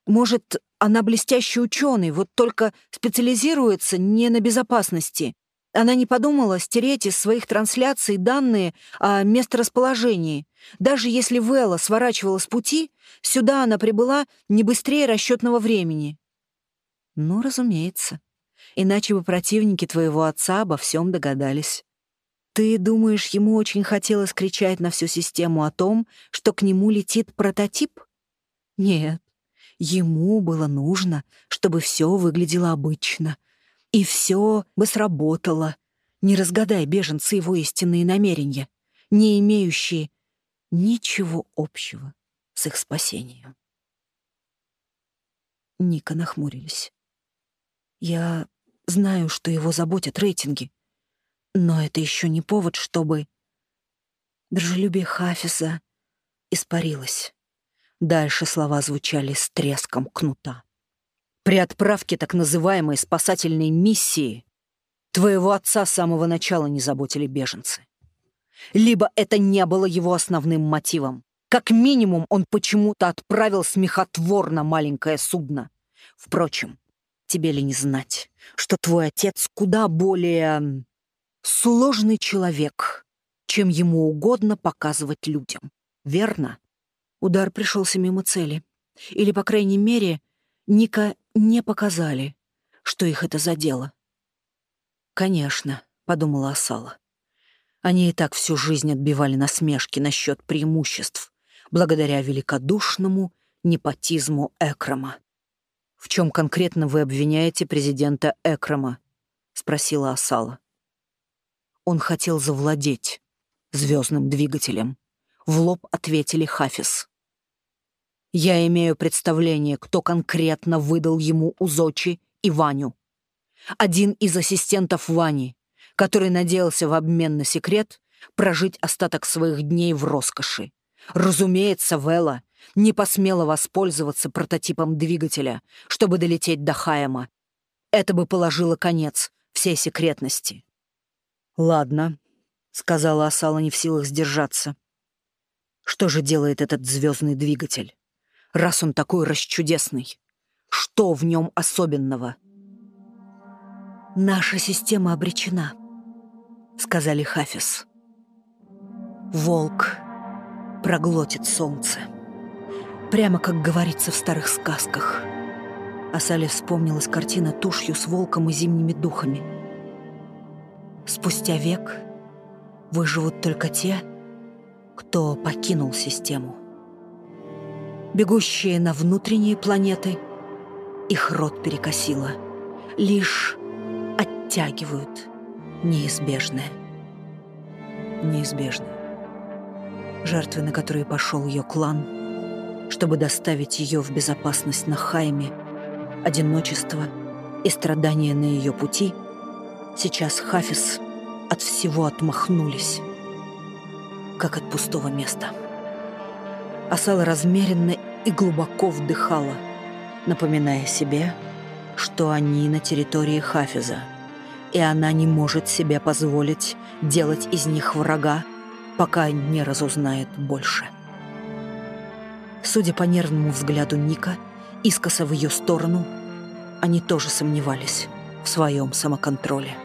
Может, она блестящий ученый, вот только специализируется не на безопасности. Она не подумала стереть из своих трансляций данные о месторасположении. Даже если Вэлла сворачивала с пути, сюда она прибыла не быстрее расчетного времени. Ну, разумеется иначе бы противники твоего отца обо всем догадались. Ты думаешь, ему очень хотелось кричать на всю систему о том, что к нему летит прототип? Нет, ему было нужно, чтобы все выглядело обычно. И все бы сработало. Не разгадай беженцы его истинные намерения, не имеющие ничего общего с их спасением. Ника нахмурились. Я Знаю, что его заботят рейтинги. Но это еще не повод, чтобы... Дружелюбие Хафиза испарилось. Дальше слова звучали с треском кнута. При отправке так называемой спасательной миссии твоего отца с самого начала не заботили беженцы. Либо это не было его основным мотивом. Как минимум, он почему-то отправил смехотворно маленькое судно. Впрочем, тебе ли не знать, что твой отец куда более сложный человек, чем ему угодно показывать людям. Верно? Удар пришелся мимо цели. Или, по крайней мере, Ника не показали, что их это задело. «Конечно», — подумала Асала. Они и так всю жизнь отбивали насмешки насчет преимуществ, благодаря великодушному непотизму Экрама. «В чем конкретно вы обвиняете президента Экрама?» — спросила Асала. Он хотел завладеть звездным двигателем. В лоб ответили Хафис. «Я имею представление, кто конкретно выдал ему Узочи и Ваню. Один из ассистентов Вани, который надеялся в обмен на секрет прожить остаток своих дней в роскоши. Разумеется, Вела не посмела воспользоваться прототипом двигателя, чтобы долететь до Хайема. Это бы положило конец всей секретности. «Ладно», — сказала Асала не в силах сдержаться. «Что же делает этот звездный двигатель? Раз он такой расчудесный, что в нем особенного?» «Наша система обречена», — сказали Хафис. «Волк проглотит солнце». Прямо как говорится в старых сказках. Асале вспомнилась картина тушью с волком и зимними духами. Спустя век выживут только те, кто покинул систему. Бегущие на внутренние планеты их рот перекосило. Лишь оттягивают неизбежное. Неизбежное. Жертвы, на которые пошел ее клан — чтобы доставить ее в безопасность на Хайме. Одиночество и страдания на ее пути сейчас Хафис от всего отмахнулись, как от пустого места. Асала размеренно и глубоко вдыхала, напоминая себе, что они на территории Хафиза, и она не может себе позволить делать из них врага, пока не разузнает больше. Судя по нервному взгляду Ника, искоса в ее сторону, они тоже сомневались в своем самоконтроле.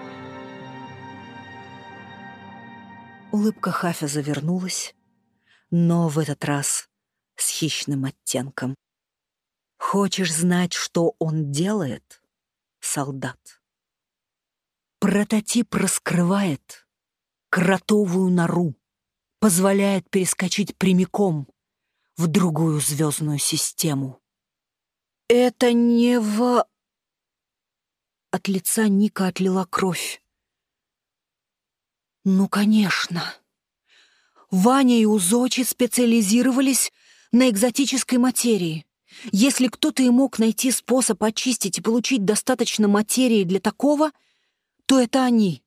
Улыбка Хафя завернулась, но в этот раз с хищным оттенком. «Хочешь знать, что он делает, солдат?» Прототип раскрывает кротовую нору, позволяет перескочить прямиком в другую звездную систему. «Это не в...» От лица Ника отлила кровь. Ну, конечно. Ваня и Узочи специализировались на экзотической материи. Если кто-то и мог найти способ очистить и получить достаточно материи для такого, то это они.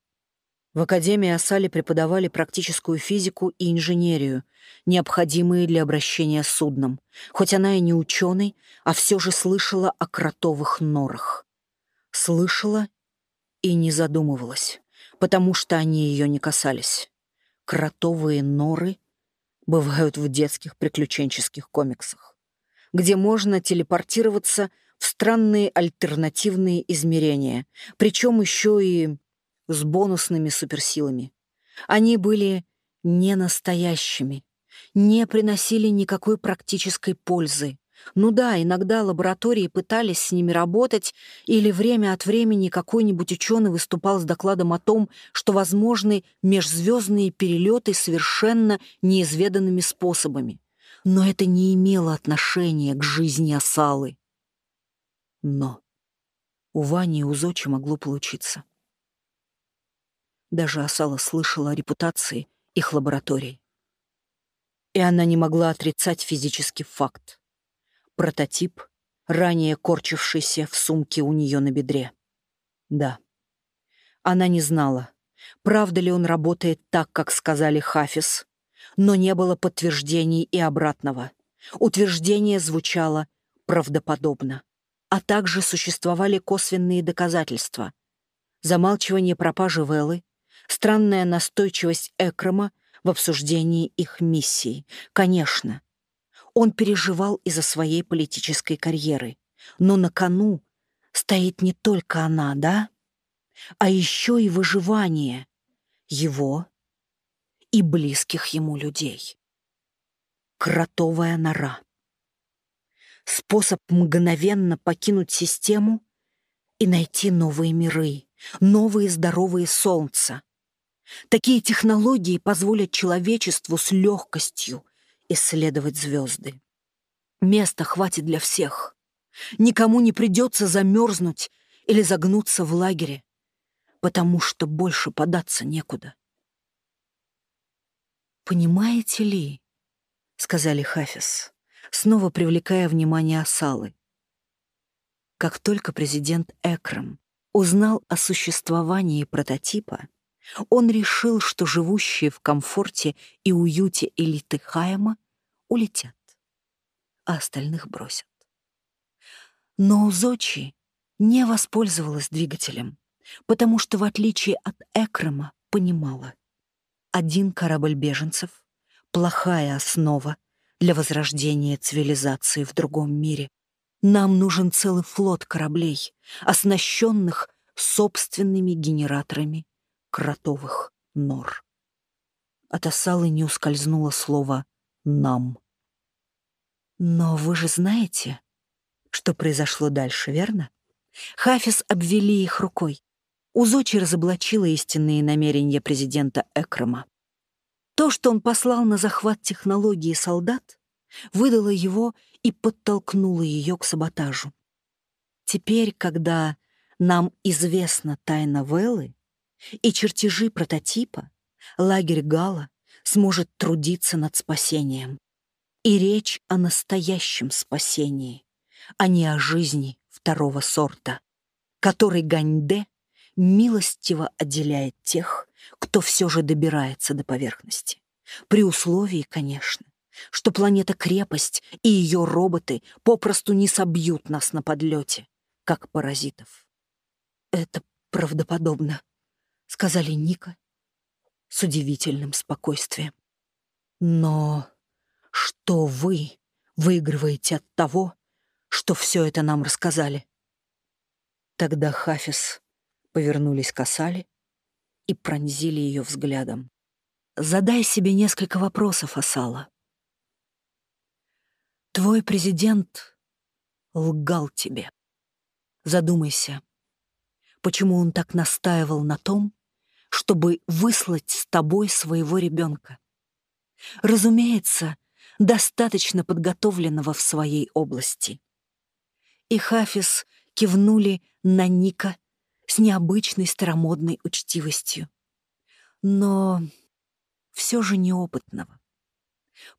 В Академии Асали преподавали практическую физику и инженерию, необходимые для обращения с судном, хоть она и не ученый, а все же слышала о кротовых норах. Слышала и не задумывалась, потому что они ее не касались. Кротовые норы бывают в детских приключенческих комиксах, где можно телепортироваться в странные альтернативные измерения, причем еще и с бонусными суперсилами. Они были не настоящими, не приносили никакой практической пользы. Ну да, иногда лаборатории пытались с ними работать, или время от времени какой-нибудь ученый выступал с докладом о том, что возможны межзвездные перелеты совершенно неизведанными способами. Но это не имело отношения к жизни Асалы. Но у Вани и у Зочи могло получиться. Даже Асала слышала о репутации их лабораторий. И она не могла отрицать физический факт. Прототип, ранее корчившийся в сумке у нее на бедре. Да. Она не знала, правда ли он работает так, как сказали Хафиз, но не было подтверждений и обратного. Утверждение звучало правдоподобно. А также существовали косвенные доказательства. Замалчивание пропажи Веллы, странная настойчивость Экрама в обсуждении их миссии. Конечно, он переживал из-за своей политической карьеры, но на кону стоит не только она, да? А еще и выживание его и близких ему людей. Кротовая нора. Способ мгновенно покинуть систему и найти новые миры, новые здоровые солнца, Такие технологии позволят человечеству с легкостью исследовать звезды. Места хватит для всех. Никому не придется замерзнуть или загнуться в лагере, потому что больше податься некуда. «Понимаете ли?» — сказали Хафиз, снова привлекая внимание Асалы. Как только президент Экрам узнал о существовании прототипа, он решил, что живущие в комфорте и уюте элиты Хайма улетят, а остальных бросят. Но Узочи не воспользовалась двигателем, потому что, в отличие от Экрама, понимала, один корабль беженцев — плохая основа для возрождения цивилизации в другом мире. Нам нужен целый флот кораблей, оснащенных собственными генераторами кротовых нор. От осалы не ускользнуло слово «нам». Но вы же знаете, что произошло дальше, верно? Хафиз обвели их рукой. Узочи разоблачила истинные намерения президента Экрама. То, что он послал на захват технологии солдат, выдало его и подтолкнуло ее к саботажу. Теперь, когда нам известна тайна Веллы, и чертежи прототипа, лагерь Гала сможет трудиться над спасением. И речь о настоящем спасении, а не о жизни второго сорта, который Ганьде милостиво отделяет тех, кто все же добирается до поверхности. При условии, конечно, что планета-крепость и ее роботы попросту не собьют нас на подлете, как паразитов. Это правдоподобно, сказали Ника с удивительным спокойствием. Но что вы выигрываете от того, что все это нам рассказали? Тогда Хафис повернулись к Асале и пронзили ее взглядом. Задай себе несколько вопросов, Асала. Твой президент лгал тебе. Задумайся, почему он так настаивал на том, чтобы выслать с тобой своего ребенка. Разумеется, достаточно подготовленного в своей области. И Хафиз кивнули на Ника с необычной старомодной учтивостью. но все же неопытного.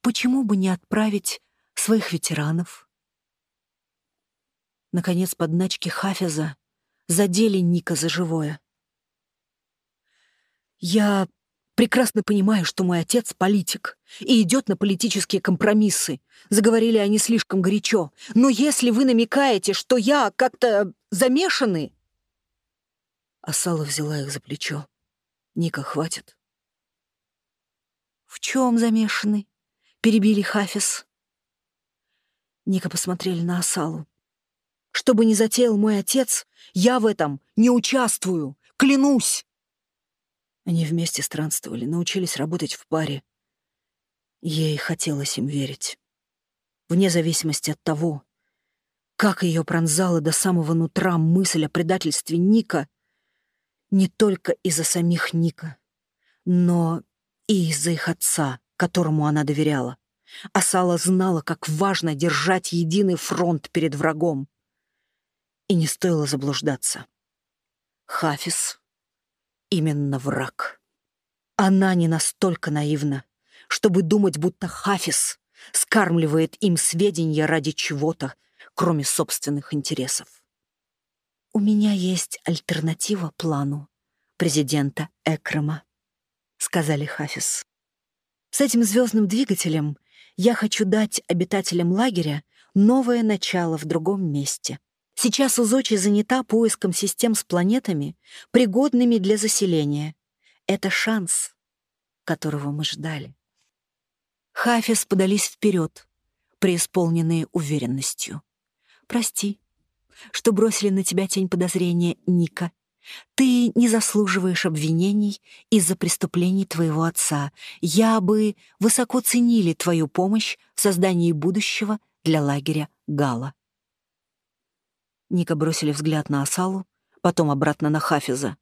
Почему бы не отправить своих ветеранов? Наконец, подначки Хафиза задели Ника за живое. «Я прекрасно понимаю, что мой отец — политик и идет на политические компромиссы. Заговорили они слишком горячо. Но если вы намекаете, что я как-то замешаны...» Асала взяла их за плечо. «Ника, хватит». «В чем замешаны?» — перебили Хафиз. Ника посмотрели на Асалу. Что бы ни затеял мой отец, я в этом не участвую, клянусь!» Они вместе странствовали, научились работать в паре. Ей хотелось им верить. Вне зависимости от того, как ее пронзала до самого нутра мысль о предательстве Ника, не только из-за самих Ника, но и из-за их отца, которому она доверяла. Асала знала, как важно держать единый фронт перед врагом. И не стоило заблуждаться. Хафиз — именно враг. Она не настолько наивна, чтобы думать, будто Хафиз скармливает им сведения ради чего-то, кроме собственных интересов. «У меня есть альтернатива плану президента Экрама», — сказали Хафиз. «С этим звездным двигателем я хочу дать обитателям лагеря новое начало в другом месте. Сейчас Узочи занята поиском систем с планетами, пригодными для заселения. Это шанс, которого мы ждали. Хафис подались вперед, преисполненные уверенностью. «Прости, что бросили на тебя тень подозрения, Ника. Ты не заслуживаешь обвинений из-за преступлений твоего отца. Я бы высоко ценили твою помощь в создании будущего для лагеря Гала». Ника бросили взгляд на Асалу, потом обратно на Хафиза.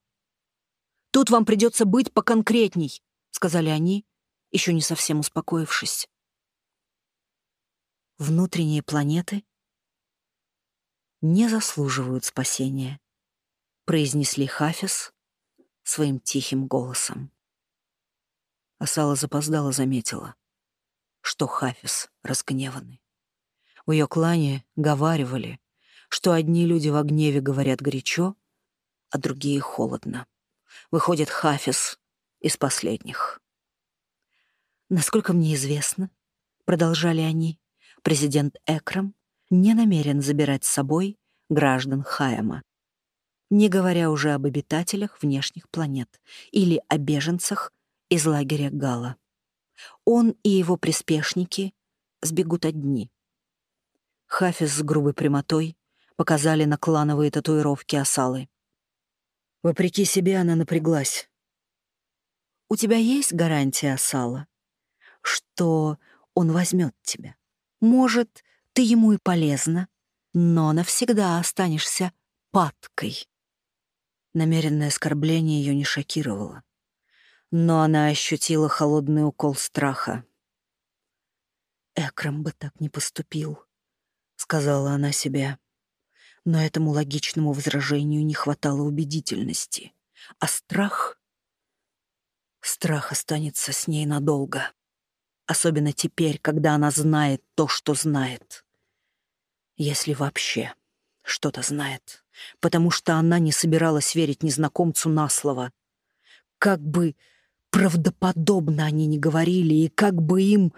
«Тут вам придется быть поконкретней», — сказали они, еще не совсем успокоившись. Внутренние планеты не заслуживают спасения, произнесли Хафиз своим тихим голосом. Асала запоздала заметила, что Хафиз разгневанный. В ее клане говаривали, что одни люди в гневе говорят горячо, а другие — холодно. Выходит Хафиз из последних. «Насколько мне известно», — продолжали они, президент Экрам не намерен забирать с собой граждан Хайама, не говоря уже об обитателях внешних планет или о беженцах из лагеря Гала. Он и его приспешники сбегут одни. Хафиз с грубой прямотой показали на клановые татуировки Асалы. Вопреки себе она напряглась. «У тебя есть гарантия, Асала, что он возьмет тебя? Может, ты ему и полезна, но навсегда останешься падкой». Намеренное оскорбление ее не шокировало, но она ощутила холодный укол страха. «Экрам бы так не поступил», — сказала она себе но этому логичному возражению не хватало убедительности. А страх... Страх останется с ней надолго. Особенно теперь, когда она знает то, что знает. Если вообще что-то знает. Потому что она не собиралась верить незнакомцу на слово. Как бы правдоподобно они не говорили, и как бы им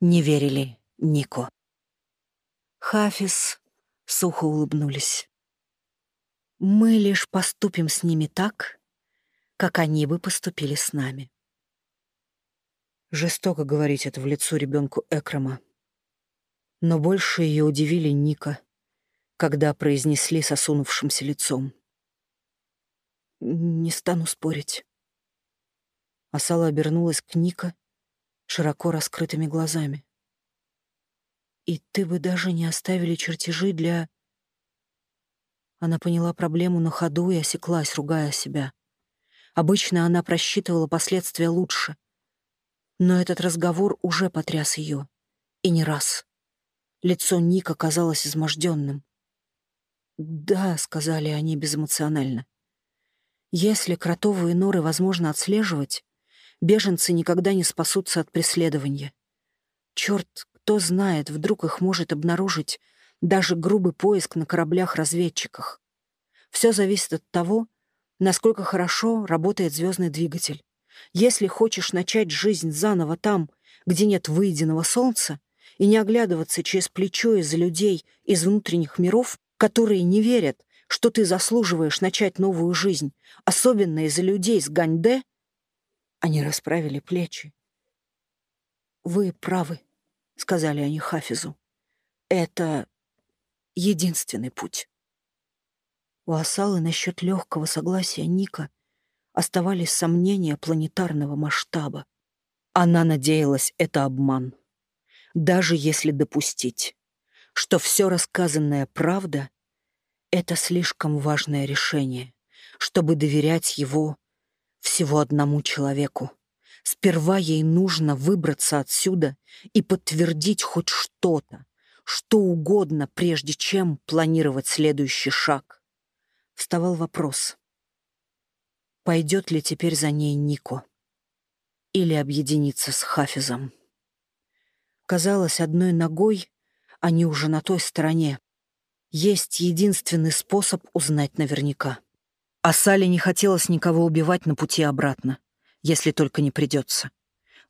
не верили Нико. Хафиз сухо улыбнулись. «Мы лишь поступим с ними так, как они бы поступили с нами». Жестоко говорить это в лицо ребенку Экрама. Но больше ее удивили Ника, когда произнесли с осунувшимся лицом. «Не стану спорить». Асала обернулась к Ника широко раскрытыми глазами. И ты бы даже не оставили чертежи для... Она поняла проблему на ходу и осеклась, ругая себя. Обычно она просчитывала последствия лучше. Но этот разговор уже потряс ее. И не раз. Лицо Ника казалось изможденным. «Да», — сказали они безэмоционально. «Если кротовые норы возможно отслеживать, Беженцы никогда не спасутся от преследования. Черт, кто знает, вдруг их может обнаружить даже грубый поиск на кораблях-разведчиках. Все зависит от того, насколько хорошо работает звездный двигатель. Если хочешь начать жизнь заново там, где нет выеденного солнца, и не оглядываться через плечо из-за людей из внутренних миров, которые не верят, что ты заслуживаешь начать новую жизнь, особенно из-за людей с Ганьде, они расправили плечи. «Вы правы», — сказали они Хафизу. «Это единственный путь». У Асалы насчет легкого согласия Ника оставались сомнения планетарного масштаба. Она надеялась, это обман. Даже если допустить, что все рассказанное правда, это слишком важное решение, чтобы доверять его всего одному человеку. Сперва ей нужно выбраться отсюда и подтвердить хоть что-то, что угодно, прежде чем планировать следующий шаг. Вставал вопрос, пойдет ли теперь за ней Нико или объединиться с Хафизом. Казалось, одной ногой они уже на той стороне. Есть единственный способ узнать наверняка. А Сале не хотелось никого убивать на пути обратно, если только не придется.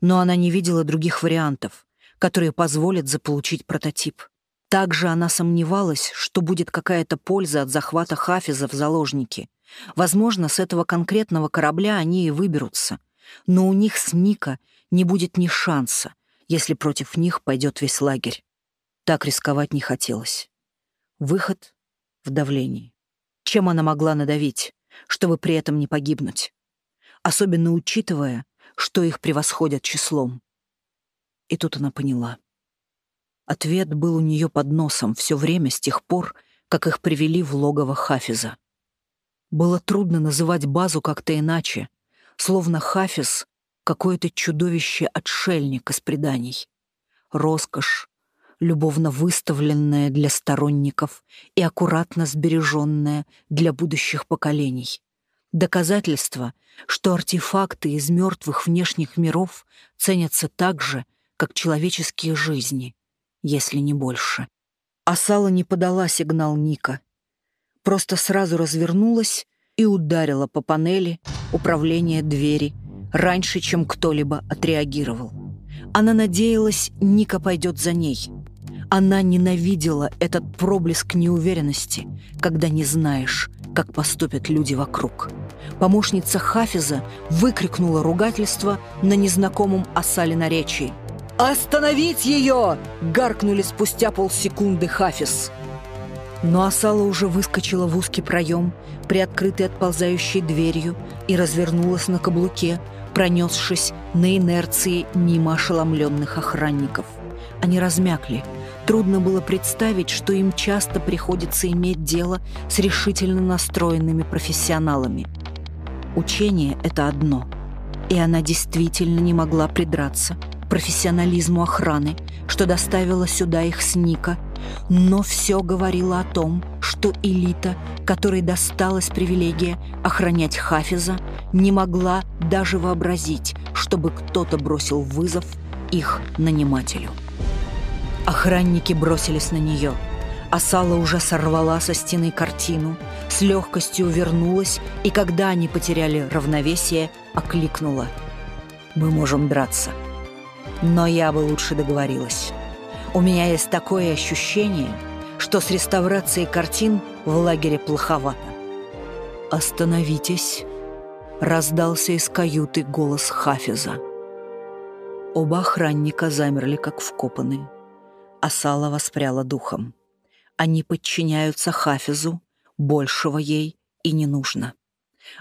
Но она не видела других вариантов, которые позволят заполучить прототип. Также она сомневалась, что будет какая-то польза от захвата Хафиза в заложники. Возможно, с этого конкретного корабля они и выберутся. Но у них с Ника не будет ни шанса, если против них пойдет весь лагерь. Так рисковать не хотелось. Выход в давлении. Чем она могла надавить? чтобы при этом не погибнуть, особенно учитывая, что их превосходят числом. И тут она поняла. Ответ был у нее под носом все время с тех пор, как их привели в логово Хафиза. Было трудно называть базу как-то иначе, словно Хафиз — какое-то чудовище-отшельник из преданий. Роскошь, любовно выставленная для сторонников и аккуратно сбереженная для будущих поколений. Доказательство, что артефакты из мертвых внешних миров ценятся так же, как человеческие жизни, если не больше. Асала не подала сигнал Ника. Просто сразу развернулась и ударила по панели управления двери раньше, чем кто-либо отреагировал. Она надеялась, Ника пойдет за ней. Она ненавидела этот проблеск неуверенности, когда не знаешь, как поступят люди вокруг. Помощница Хафиза выкрикнула ругательство на незнакомом осале наречии. «Остановить ее!» — гаркнули спустя полсекунды Хафиз. Но Асала уже выскочила в узкий проем, приоткрытый отползающей дверью, и развернулась на каблуке, пронесшись на инерции мимо ошеломленных охранников. Они размякли. Трудно было представить, что им часто приходится иметь дело с решительно настроенными профессионалами. Учение — это одно, и она действительно не могла придраться профессионализму охраны, что доставила сюда их с Ника, но все говорило о том, что элита, которой досталась привилегия охранять Хафиза, не могла даже вообразить, чтобы кто-то бросил вызов их нанимателю. Охранники бросились на нее. Асала уже сорвала со стены картину, с легкостью вернулась, и когда они потеряли равновесие, окликнула. «Мы можем драться. Но я бы лучше договорилась. У меня есть такое ощущение, что с реставрацией картин в лагере плоховато. «Остановитесь!» — раздался из каюты голос Хафиза. Оба охранника замерли, как вкопанные. Асала воспряла духом. Они подчиняются Хафизу, большего ей и не нужно.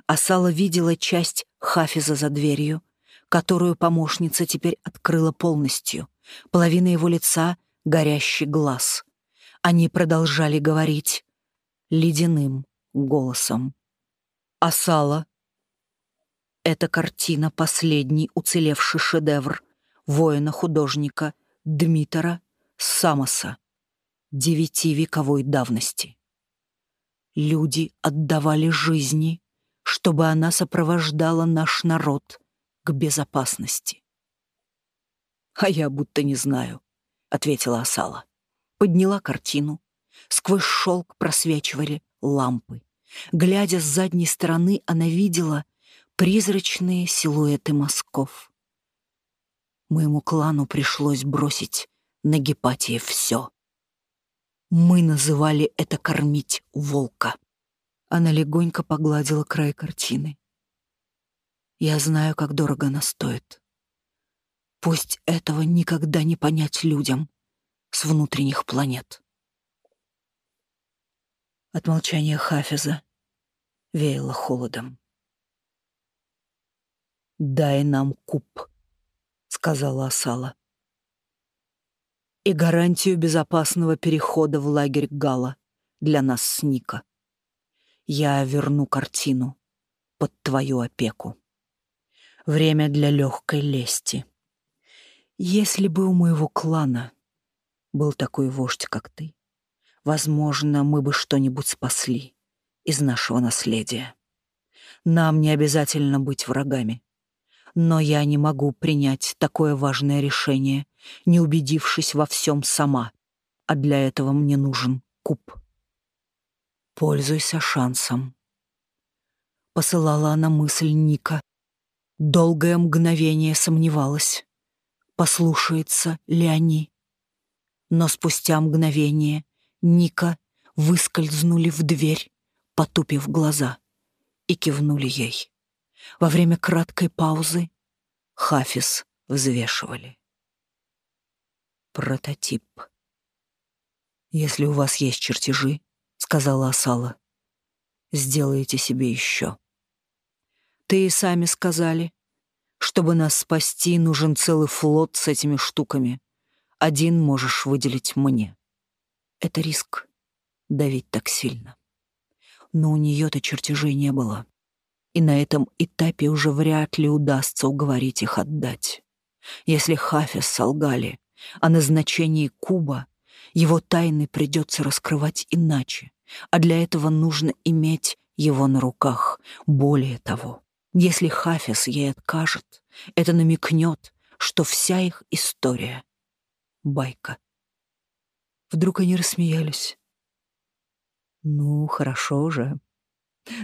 Асала видела часть Хафиза за дверью, которую помощница теперь открыла полностью. Половина его лица — горящий глаз. Они продолжали говорить ледяным голосом. Асала. Эта картина — последний уцелевший шедевр воина-художника Дмитра Самоса девятивековой давности. Люди отдавали жизни, чтобы она сопровождала наш народ к безопасности. «А я будто не знаю», — ответила Асала. Подняла картину. Сквозь шелк просвечивали лампы. Глядя с задней стороны, она видела призрачные силуэты мазков. Моему клану пришлось бросить на Гепатии все. Мы называли это кормить волка. Она легонько погладила край картины. Я знаю, как дорого она стоит. Пусть этого никогда не понять людям с внутренних планет. От молчания Хафиза веяло холодом. «Дай нам куб», — сказала Асала. «И гарантию безопасного перехода в лагерь Гала для нас с Ника. Я верну картину под твою опеку. Время для легкой лести. Если бы у моего клана был такой вождь, как ты, возможно, мы бы что-нибудь спасли из нашего наследия. Нам не обязательно быть врагами. Но я не могу принять такое важное решение, не убедившись во всем сама, а для этого мне нужен куб. Пользуйся шансом. Посылала она мысль Ника. Долгое мгновение сомневалась, послушается ли они. Но спустя мгновение Ника выскользнули в дверь, потупив глаза, и кивнули ей. Во время краткой паузы Хафиз взвешивали. Прототип. «Если у вас есть чертежи, — сказала Асала, — сделайте себе еще. Ты и сами сказали, чтобы нас спасти, нужен целый флот с этими штуками. Один можешь выделить мне. Это риск — давить так сильно. Но у нее-то чертежей не было и на этом этапе уже вряд ли удастся уговорить их отдать. Если Хафис солгали о назначении Куба, его тайны придется раскрывать иначе, а для этого нужно иметь его на руках. Более того, если Хафис ей откажет, это намекнет, что вся их история — байка. Вдруг они рассмеялись. «Ну, хорошо же.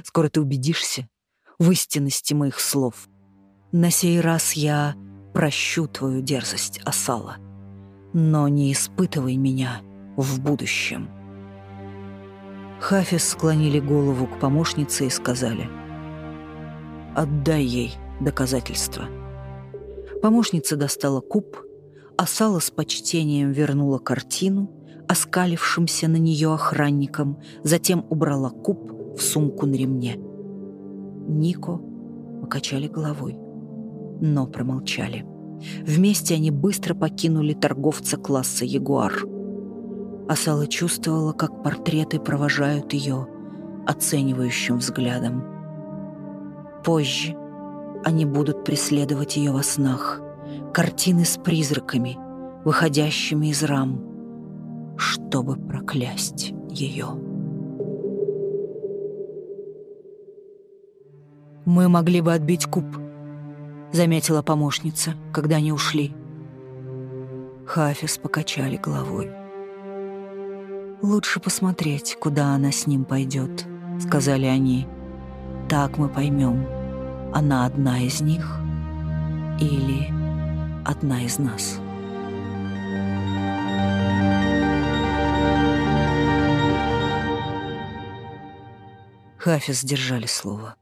Скоро ты убедишься, в истинности моих слов. На сей раз я прощу твою дерзость, Асала, но не испытывай меня в будущем. Хафиз склонили голову к помощнице и сказали «Отдай ей доказательства». Помощница достала куб, Асала с почтением вернула картину, оскалившимся на нее охранником, затем убрала куб в сумку на ремне – Нико покачали головой, но промолчали. Вместе они быстро покинули торговца класса «Ягуар». Асала чувствовала, как портреты провожают ее оценивающим взглядом. Позже они будут преследовать ее во снах. Картины с призраками, выходящими из рам, чтобы проклясть ее. «Мы могли бы отбить куб», — заметила помощница, когда они ушли. Хафис покачали головой. «Лучше посмотреть, куда она с ним пойдет», — сказали они. «Так мы поймем, она одна из них или одна из нас». Хафиз держали слово.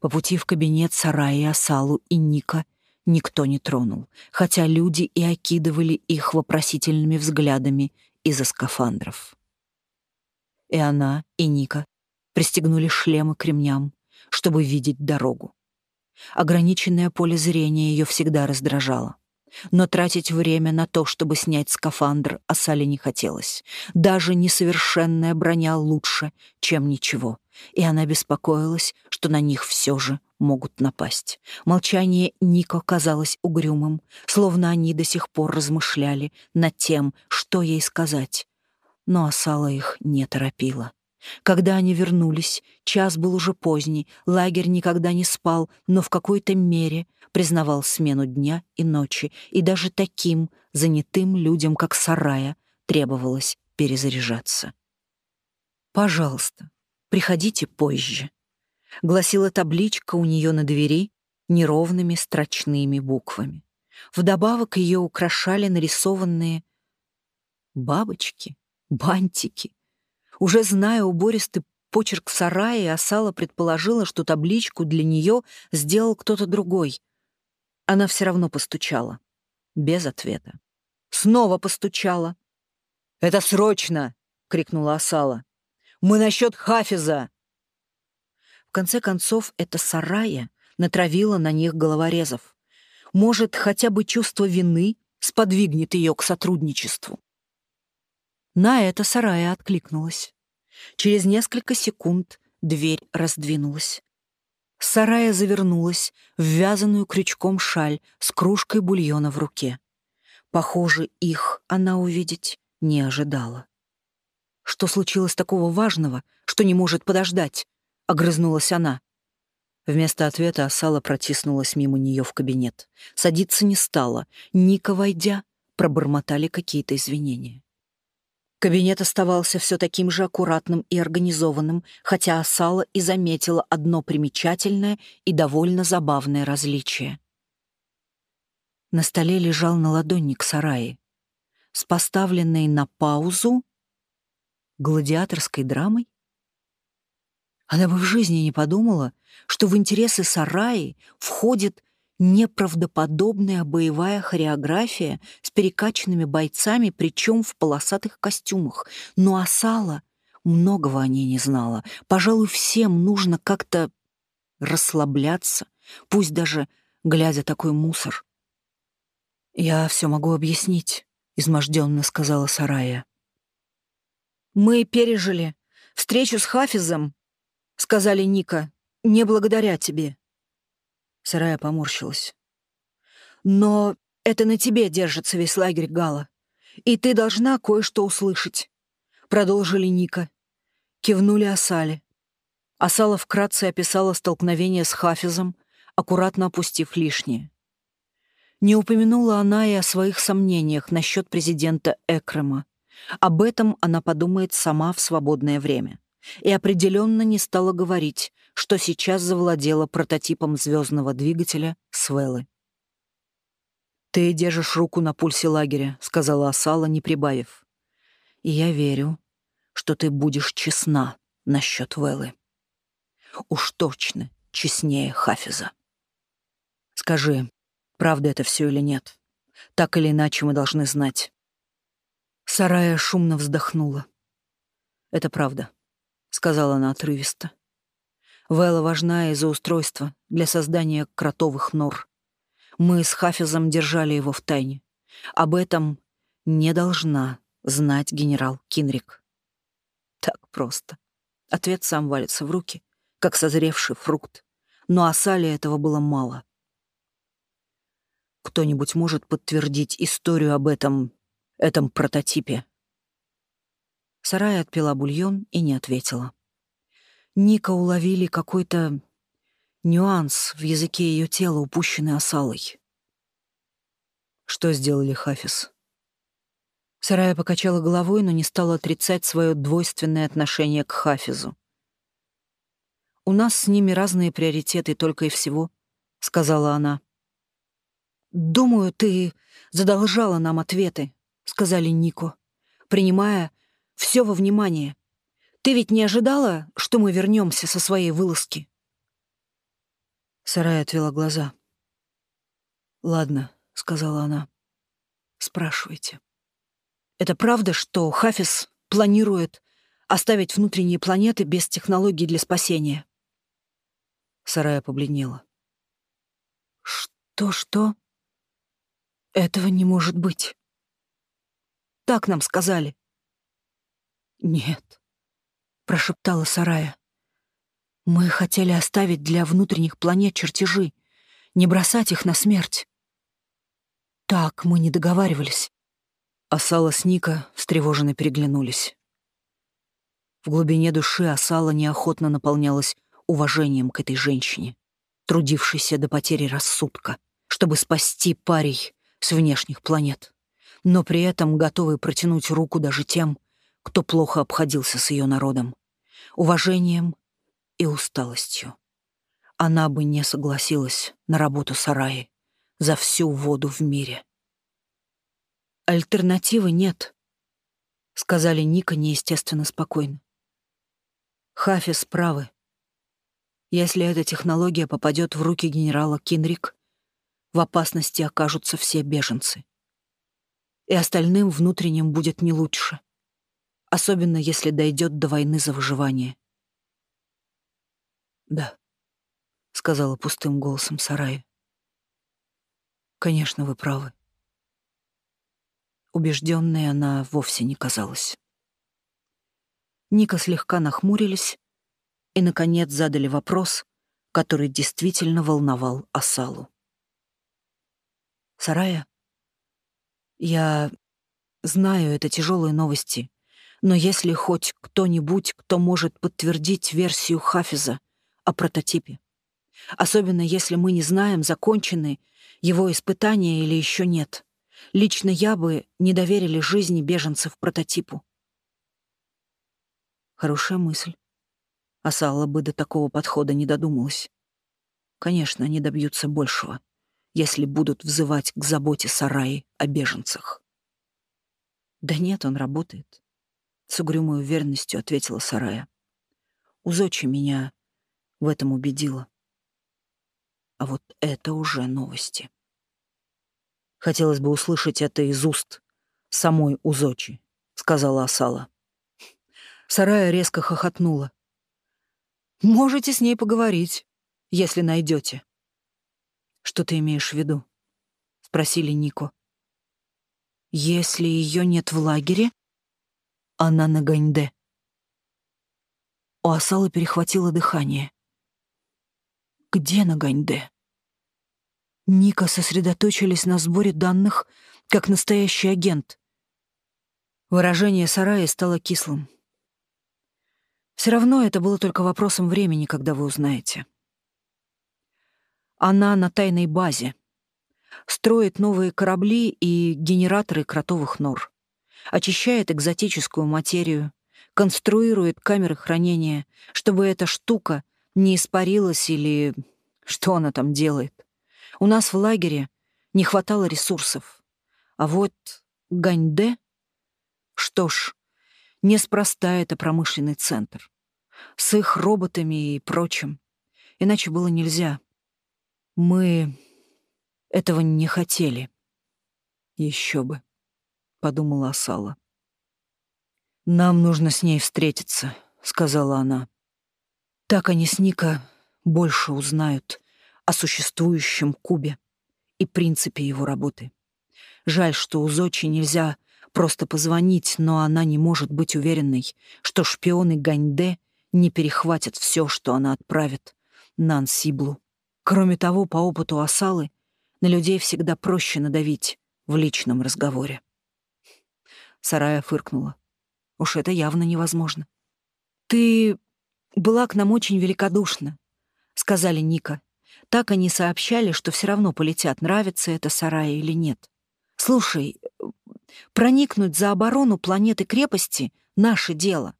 По пути в кабинет Сарая, Асалу и Ника никто не тронул, хотя люди и окидывали их вопросительными взглядами из-за скафандров. И она, и Ника пристегнули шлемы к ремням, чтобы видеть дорогу. Ограниченное поле зрения ее всегда раздражало. Но тратить время на то, чтобы снять скафандр, Асале не хотелось. Даже несовершенная броня лучше, чем ничего. И она беспокоилась, что на них все же могут напасть. Молчание Нико казалось угрюмым, словно они до сих пор размышляли над тем, что ей сказать. Но Асала их не торопила. Когда они вернулись, час был уже поздний, лагерь никогда не спал, но в какой-то мере признавал смену дня и ночи, и даже таким занятым людям, как Сарая, требовалось перезаряжаться. «Пожалуйста, приходите позже», — гласила табличка у нее на двери неровными строчными буквами. Вдобавок ее украшали нарисованные бабочки, бантики. Уже зная убористый почерк сарая, Асала предположила, что табличку для нее сделал кто-то другой. Она все равно постучала. Без ответа. Снова постучала. «Это срочно!» — крикнула Асала. «Мы насчет Хафиза!» В конце концов, это сарая натравила на них головорезов. Может, хотя бы чувство вины сподвигнет ее к сотрудничеству. На это Сарая откликнулась. Через несколько секунд дверь раздвинулась. Сарая завернулась в вязаную крючком шаль с кружкой бульона в руке. Похоже, их она увидеть не ожидала. «Что случилось такого важного, что не может подождать?» — огрызнулась она. Вместо ответа Асала протиснулась мимо нее в кабинет. Садиться не стала. Ника, войдя, пробормотали какие-то извинения. Кабинет оставался все таким же аккуратным и организованным, хотя Асала и заметила одно примечательное и довольно забавное различие. На столе лежал наладонник сараи с поставленной на паузу гладиаторской драмой. Она бы в жизни не подумала, что в интересы сараи входит неправдоподобная боевая хореография с перекачанными бойцами, причем в полосатых костюмах. Но Асала многого о ней не знала. Пожалуй, всем нужно как-то расслабляться, пусть даже глядя такой мусор. «Я все могу объяснить», — изможденно сказала Сарая. «Мы пережили встречу с Хафизом», — сказали Ника, — «не благодаря тебе». Сарая поморщилась. «Но это на тебе держится весь лагерь Гала, и ты должна кое-что услышать», — продолжили Ника. Кивнули Асали. Асала вкратце описала столкновение с Хафизом, аккуратно опустив лишнее. Не упомянула она и о своих сомнениях насчет президента Экрема. Об этом она подумает сама в свободное время и определенно не стала говорить, что сейчас завладела прототипом звездного двигателя Свеллы. «Ты держишь руку на пульсе лагеря», — сказала Асала, не прибавив. «И я верю, что ты будешь честна насчет Веллы. Уж точно честнее Хафиза. Скажи, правда это все или нет? Так или иначе мы должны знать». Сарая шумно вздохнула. «Это правда. — сказала она отрывисто. Вэлла важна из-за устройства для создания кротовых нор. Мы с Хафизом держали его в тайне. Об этом не должна знать генерал Кинрик. Так просто. Ответ сам валится в руки, как созревший фрукт. Но Асале этого было мало. Кто-нибудь может подтвердить историю об этом... этом прототипе? Сарая отпила бульон и не ответила. Ника уловили какой-то нюанс в языке ее тела, упущенный осалой. Что сделали Хафиз? Сарая покачала головой, но не стала отрицать свое двойственное отношение к Хафизу. «У нас с ними разные приоритеты только и всего», — сказала она. «Думаю, ты задолжала нам ответы», — сказали Нико, принимая все во внимание. Ты ведь не ожидала, что мы вернемся со своей вылазки?» Сарая отвела глаза. «Ладно», — сказала она. «Спрашивайте. Это правда, что Хафиз планирует оставить внутренние планеты без технологий для спасения?» Сарая побледнела. «Что-что? Этого не может быть. Так нам сказали. «Нет», — прошептала Сарая. «Мы хотели оставить для внутренних планет чертежи, не бросать их на смерть». «Так мы не договаривались». Асала с Ника встревоженно переглянулись. В глубине души Асала неохотно наполнялась уважением к этой женщине, трудившейся до потери рассудка, чтобы спасти парей с внешних планет, но при этом готовой протянуть руку даже тем, кто плохо обходился с ее народом, уважением и усталостью. Она бы не согласилась на работу сараи за всю воду в мире. «Альтернативы нет», — сказали Ника неестественно спокойно. Хафис правы. Если эта технология попадет в руки генерала Кинрик, в опасности окажутся все беженцы. И остальным внутренним будет не лучше, особенно если дойдет до войны за выживание. «Да», — сказала пустым голосом Сарая. «Конечно, вы правы». Убежденной она вовсе не казалась. Ника слегка нахмурились и, наконец, задали вопрос, который действительно волновал Асалу. «Сарая, я знаю, это тяжелые новости, но если хоть кто-нибудь, кто может подтвердить версию Хафиза о прототипе, особенно если мы не знаем, закончены его испытания или еще нет, лично я бы не доверили жизни беженцев прототипу. Хорошая мысль. А Салла бы до такого подхода не додумалась. Конечно, они добьются большего, если будут взывать к заботе сараи о беженцах. «Да нет, он работает», — с угрюмой уверенностью ответила Сарая. «Узочи меня в этом убедила. А вот это уже новости. Хотелось бы услышать это из уст самой Узочи, сказала Асала. Сарая резко хохотнула. «Можете с ней поговорить, если найдете». «Что ты имеешь в виду?» — спросили Нико. «Если ее нет в лагере, она на Ганьде». У Асалы перехватило дыхание. «Где на Ганьде?» Ника сосредоточились на сборе данных, как настоящий агент. Выражение Сарая стало кислым. Все равно это было только вопросом времени, когда вы узнаете. Она на тайной базе. Строит новые корабли и генераторы кротовых нор. Очищает экзотическую материю, конструирует камеры хранения, чтобы эта штука не испарилась или что она там делает. У нас в лагере не хватало ресурсов. А вот Ганьде... Что ж, Неспроста это промышленный центр. С их роботами и прочим. Иначе было нельзя. Мы этого не хотели. Еще бы, — подумала Асала. «Нам нужно с ней встретиться», — сказала она. Так они с Ника больше узнают о существующем кубе и принципе его работы. Жаль, что у Зочи нельзя просто позвонить, но она не может быть уверенной, что шпионы Ганьде не перехватят все, что она отправит на Ансиблу. Кроме того, по опыту Асалы, на людей всегда проще надавить в личном разговоре. Сарая фыркнула. Уж это явно невозможно. «Ты была к нам очень великодушна», — сказали Ника. Так они сообщали, что все равно полетят, нравится это Сарая или нет. «Слушай, Проникнуть за оборону планеты-крепости — наше дело.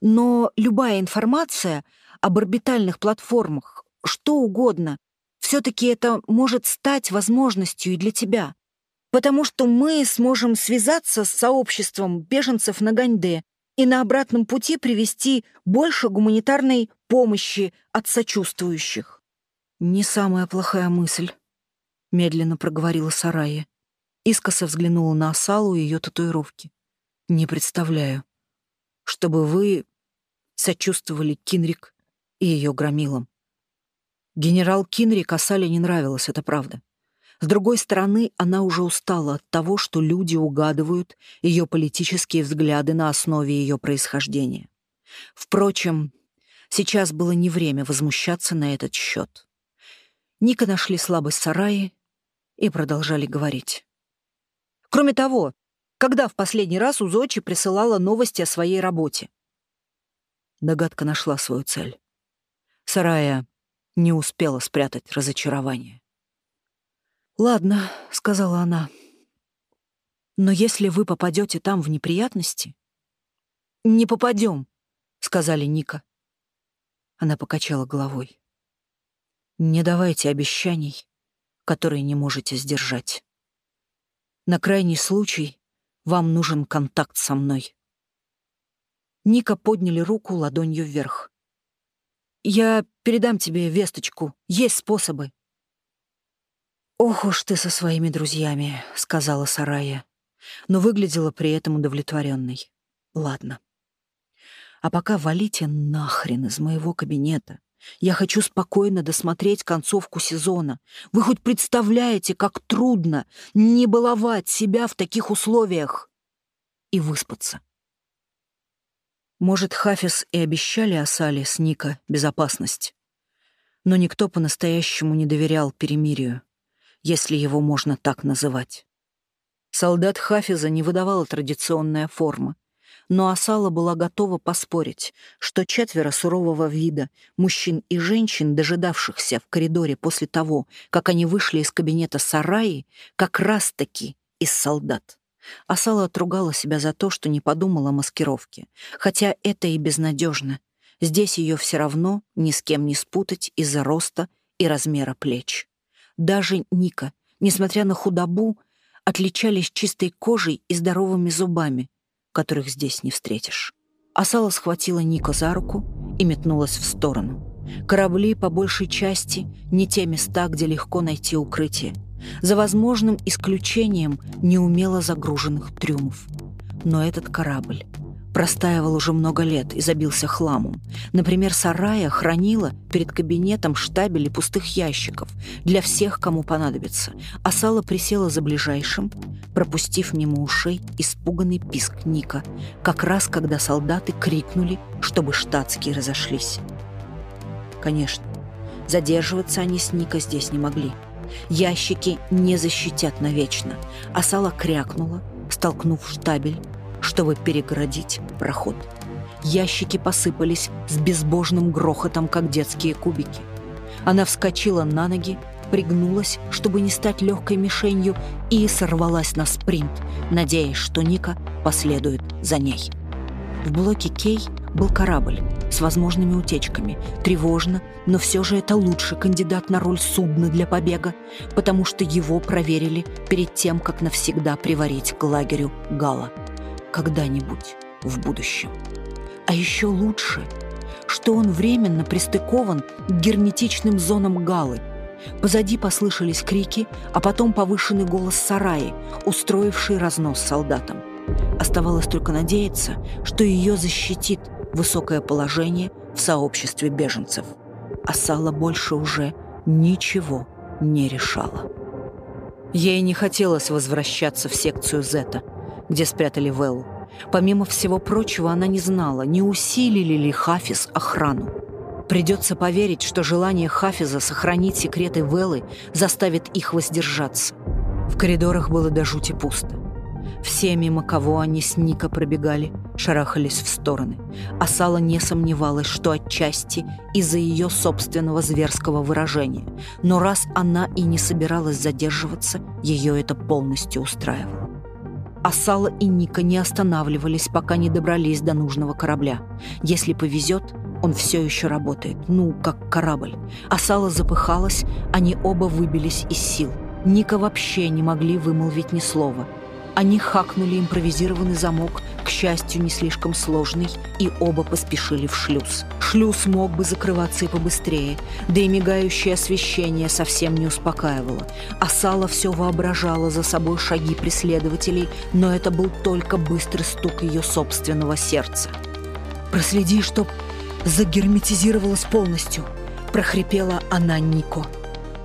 Но любая информация об орбитальных платформах, что угодно, все-таки это может стать возможностью и для тебя. Потому что мы сможем связаться с сообществом беженцев на Ганьде и на обратном пути привести больше гуманитарной помощи от сочувствующих. «Не самая плохая мысль», — медленно проговорила Сарая. Искоса взглянула на Асалу и ее татуировки. «Не представляю, чтобы вы сочувствовали Кинрик и ее громилам. Генерал Кинрик Асале не нравилось, это правда. С другой стороны, она уже устала от того, что люди угадывают ее политические взгляды на основе ее происхождения. Впрочем, сейчас было не время возмущаться на этот счет. Ника нашли слабость сараи и продолжали говорить. Кроме того, когда в последний раз Узочи присылала новости о своей работе? Догадка нашла свою цель. Сарая не успела спрятать разочарование. «Ладно», — сказала она, — «но если вы попадете там в неприятности...» «Не попадем», — сказали Ника. Она покачала головой. «Не давайте обещаний, которые не можете сдержать. На крайний случай вам нужен контакт со мной». Ника подняли руку ладонью вверх. «Я передам тебе весточку. Есть способы». «Ох уж ты со своими друзьями», — сказала Сарая, но выглядела при этом удовлетворенной. «Ладно. А пока валите нахрен из моего кабинета. Я хочу спокойно досмотреть концовку сезона. Вы хоть представляете, как трудно не баловать себя в таких условиях и выспаться?» Может, Хафиз и обещали Асали с Ника безопасность. Но никто по-настоящему не доверял перемирию, если его можно так называть. Солдат Хафиза не выдавала традиционная форма, но Асала была готова поспорить, что четверо сурового вида, мужчин и женщин, дожидавшихся в коридоре после того, как они вышли из кабинета Сараи, как раз-таки из солдат. Асала отругала себя за то, что не подумала о маскировке. Хотя это и безнадежно. Здесь ее все равно ни с кем не спутать из-за роста и размера плеч. Даже Ника, несмотря на худобу, отличались чистой кожей и здоровыми зубами, которых здесь не встретишь. Асала схватила Ника за руку и метнулась в сторону. Корабли, по большей части, не те места, где легко найти укрытие — за возможным исключением неумело загруженных трюмов. Но этот корабль простаивал уже много лет и забился хламом. Например, Сарая хранила перед кабинетом штабели пустых ящиков для всех, кому понадобится, а Сала присела за ближайшим, пропустив мимо ушей испуганный писк Ника, как раз когда солдаты крикнули, чтобы штатские разошлись. Конечно, задерживаться они с Ника здесь не могли — Ящики не защитят навечно. А Сала крякнула, столкнув штабель, чтобы перегородить проход. Ящики посыпались с безбожным грохотом, как детские кубики. Она вскочила на ноги, пригнулась, чтобы не стать легкой мишенью, и сорвалась на спринт, надеясь, что Ника последует за ней. В блоке Кей был корабль с возможными утечками. Тревожно, но все же это лучший кандидат на роль судна для побега, потому что его проверили перед тем, как навсегда приварить к лагерю Гала. Когда-нибудь в будущем. А еще лучше, что он временно пристыкован к герметичным зонам Галы. Позади послышались крики, а потом повышенный голос сараи, устроивший разнос солдатам. Оставалось только надеяться, что ее защитит высокое положение в сообществе беженцев. А Сала больше уже ничего не решала. Ей не хотелось возвращаться в секцию Зета, где спрятали Веллу. Помимо всего прочего, она не знала, не усилили ли Хафиз охрану. Придется поверить, что желание Хафиза сохранить секреты Веллы заставит их воздержаться. В коридорах было до жути пусто. Все, мимо кого они с Ника пробегали, шарахались в стороны. А Сала не сомневалась, что отчасти из-за ее собственного зверского выражения. Но раз она и не собиралась задерживаться, ее это полностью устраивало. А Сала и Ника не останавливались, пока не добрались до нужного корабля. Если повезет, он все еще работает, ну, как корабль. А Сала запыхалась, они оба выбились из сил. Ника вообще не могли вымолвить ни слова – они хакнули импровизированный замок, к счастью, не слишком сложный, и оба поспешили в шлюз. Шлюз мог бы закрываться и побыстрее, да и мигающее освещение совсем не успокаивало. А Сала все воображала за собой шаги преследователей, но это был только быстрый стук ее собственного сердца. «Проследи, чтоб загерметизировалось полностью», — прохрипела она Нико.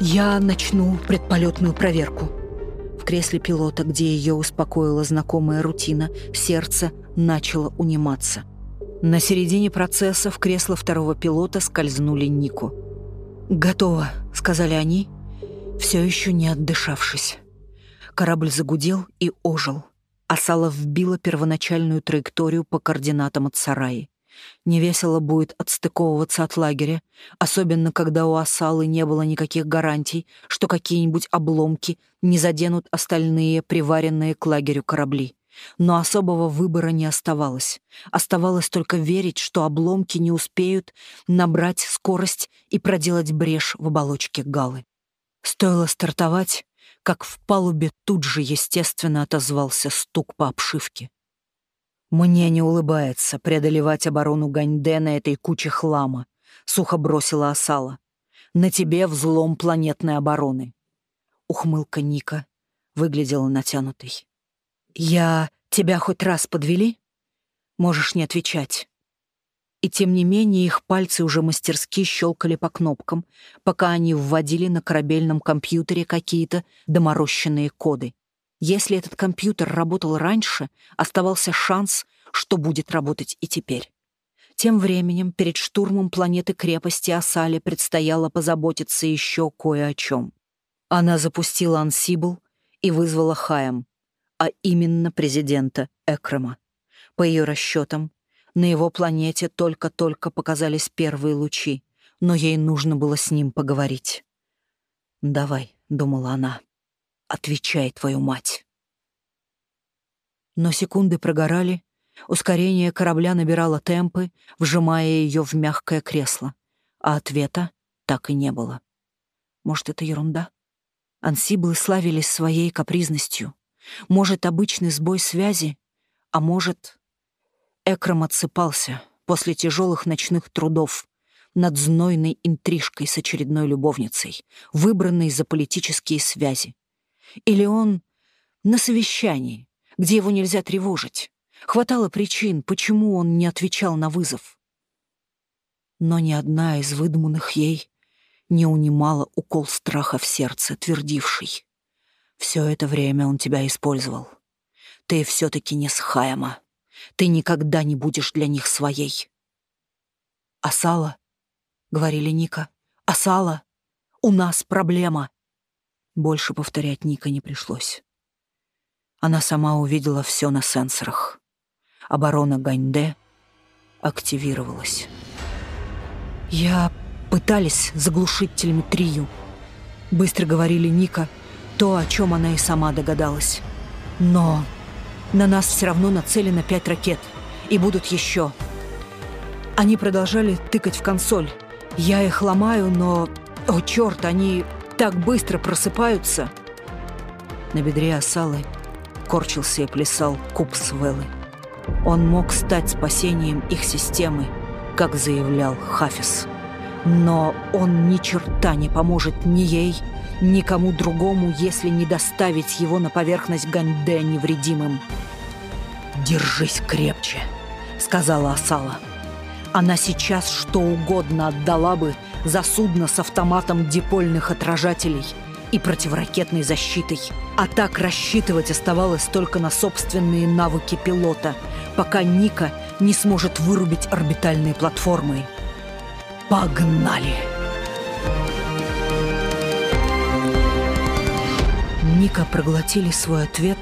«Я начну предполетную проверку» кресле пилота, где ее успокоила знакомая рутина, сердце начало униматься. На середине процесса в кресло второго пилота скользнули Нику. «Готово», — сказали они, все еще не отдышавшись. Корабль загудел и ожил. Асала вбила первоначальную траекторию по координатам от сараи. Невесело будет отстыковываться от лагеря, особенно когда у Асалы не было никаких гарантий, что какие-нибудь обломки не заденут остальные приваренные к лагерю корабли. Но особого выбора не оставалось. Оставалось только верить, что обломки не успеют набрать скорость и проделать брешь в оболочке галы. Стоило стартовать, как в палубе тут же, естественно, отозвался стук по обшивке. «Мне не улыбается преодолевать оборону Ганьде на этой куче хлама», — сухо бросила Асала. «На тебе взлом планетной обороны». Ухмылка Ника выглядела натянутой. «Я... Тебя хоть раз подвели?» «Можешь не отвечать». И тем не менее их пальцы уже мастерски щелкали по кнопкам, пока они вводили на корабельном компьютере какие-то доморощенные коды. Если этот компьютер работал раньше, оставался шанс, что будет работать и теперь. Тем временем перед штурмом планеты-крепости Асали предстояло позаботиться еще кое о чем. Она запустила Ансибл и вызвала Хаем, а именно президента Экрама. По ее расчетам, на его планете только-только показались первые лучи, но ей нужно было с ним поговорить. «Давай», — думала она, — «отвечай, твою мать». Но секунды прогорали, ускорение корабля набирало темпы, вжимая ее в мягкое кресло, а ответа так и не было. Может, это ерунда? Ансиблы славились своей капризностью. Может, обычный сбой связи, а может... Экрам отсыпался после тяжелых ночных трудов над знойной интрижкой с очередной любовницей, выбранной за политические связи. Или он на совещании, где его нельзя тревожить. Хватало причин, почему он не отвечал на вызов. Но ни одна из выдуманных ей не унимала укол страха в сердце, твердивший. Все это время он тебя использовал. Ты все-таки не схаяма. Ты никогда не будешь для них своей. «Асала», — говорили Ника, — «Асала, у нас проблема». Больше повторять Ника не пришлось. Она сама увидела все на сенсорах. Оборона Ганьде активировалась. «Я пытались заглушить телеметрию», — быстро говорили Ника — то, о чем она и сама догадалась. Но на нас все равно нацелено пять ракет. И будут еще. Они продолжали тыкать в консоль. Я их ломаю, но... О, черт, они так быстро просыпаются. На бедре осалы корчился и плясал куб Свеллы. Он мог стать спасением их системы, как заявлял Хафис. Но он ни черта не поможет ни ей, никому другому, если не доставить его на поверхность Ганьде невредимым. «Держись крепче», — сказала Асала. Она сейчас что угодно отдала бы за судно с автоматом дипольных отражателей и противоракетной защитой. А так рассчитывать оставалось только на собственные навыки пилота, пока Ника не сможет вырубить орбитальные платформы. «Погнали!» Ника проглотили свой ответ,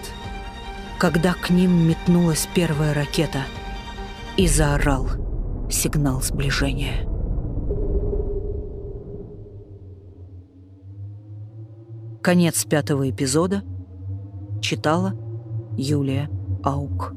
когда к ним метнулась первая ракета и заорал сигнал сближения. Конец пятого эпизода. Читала Юлия Аук.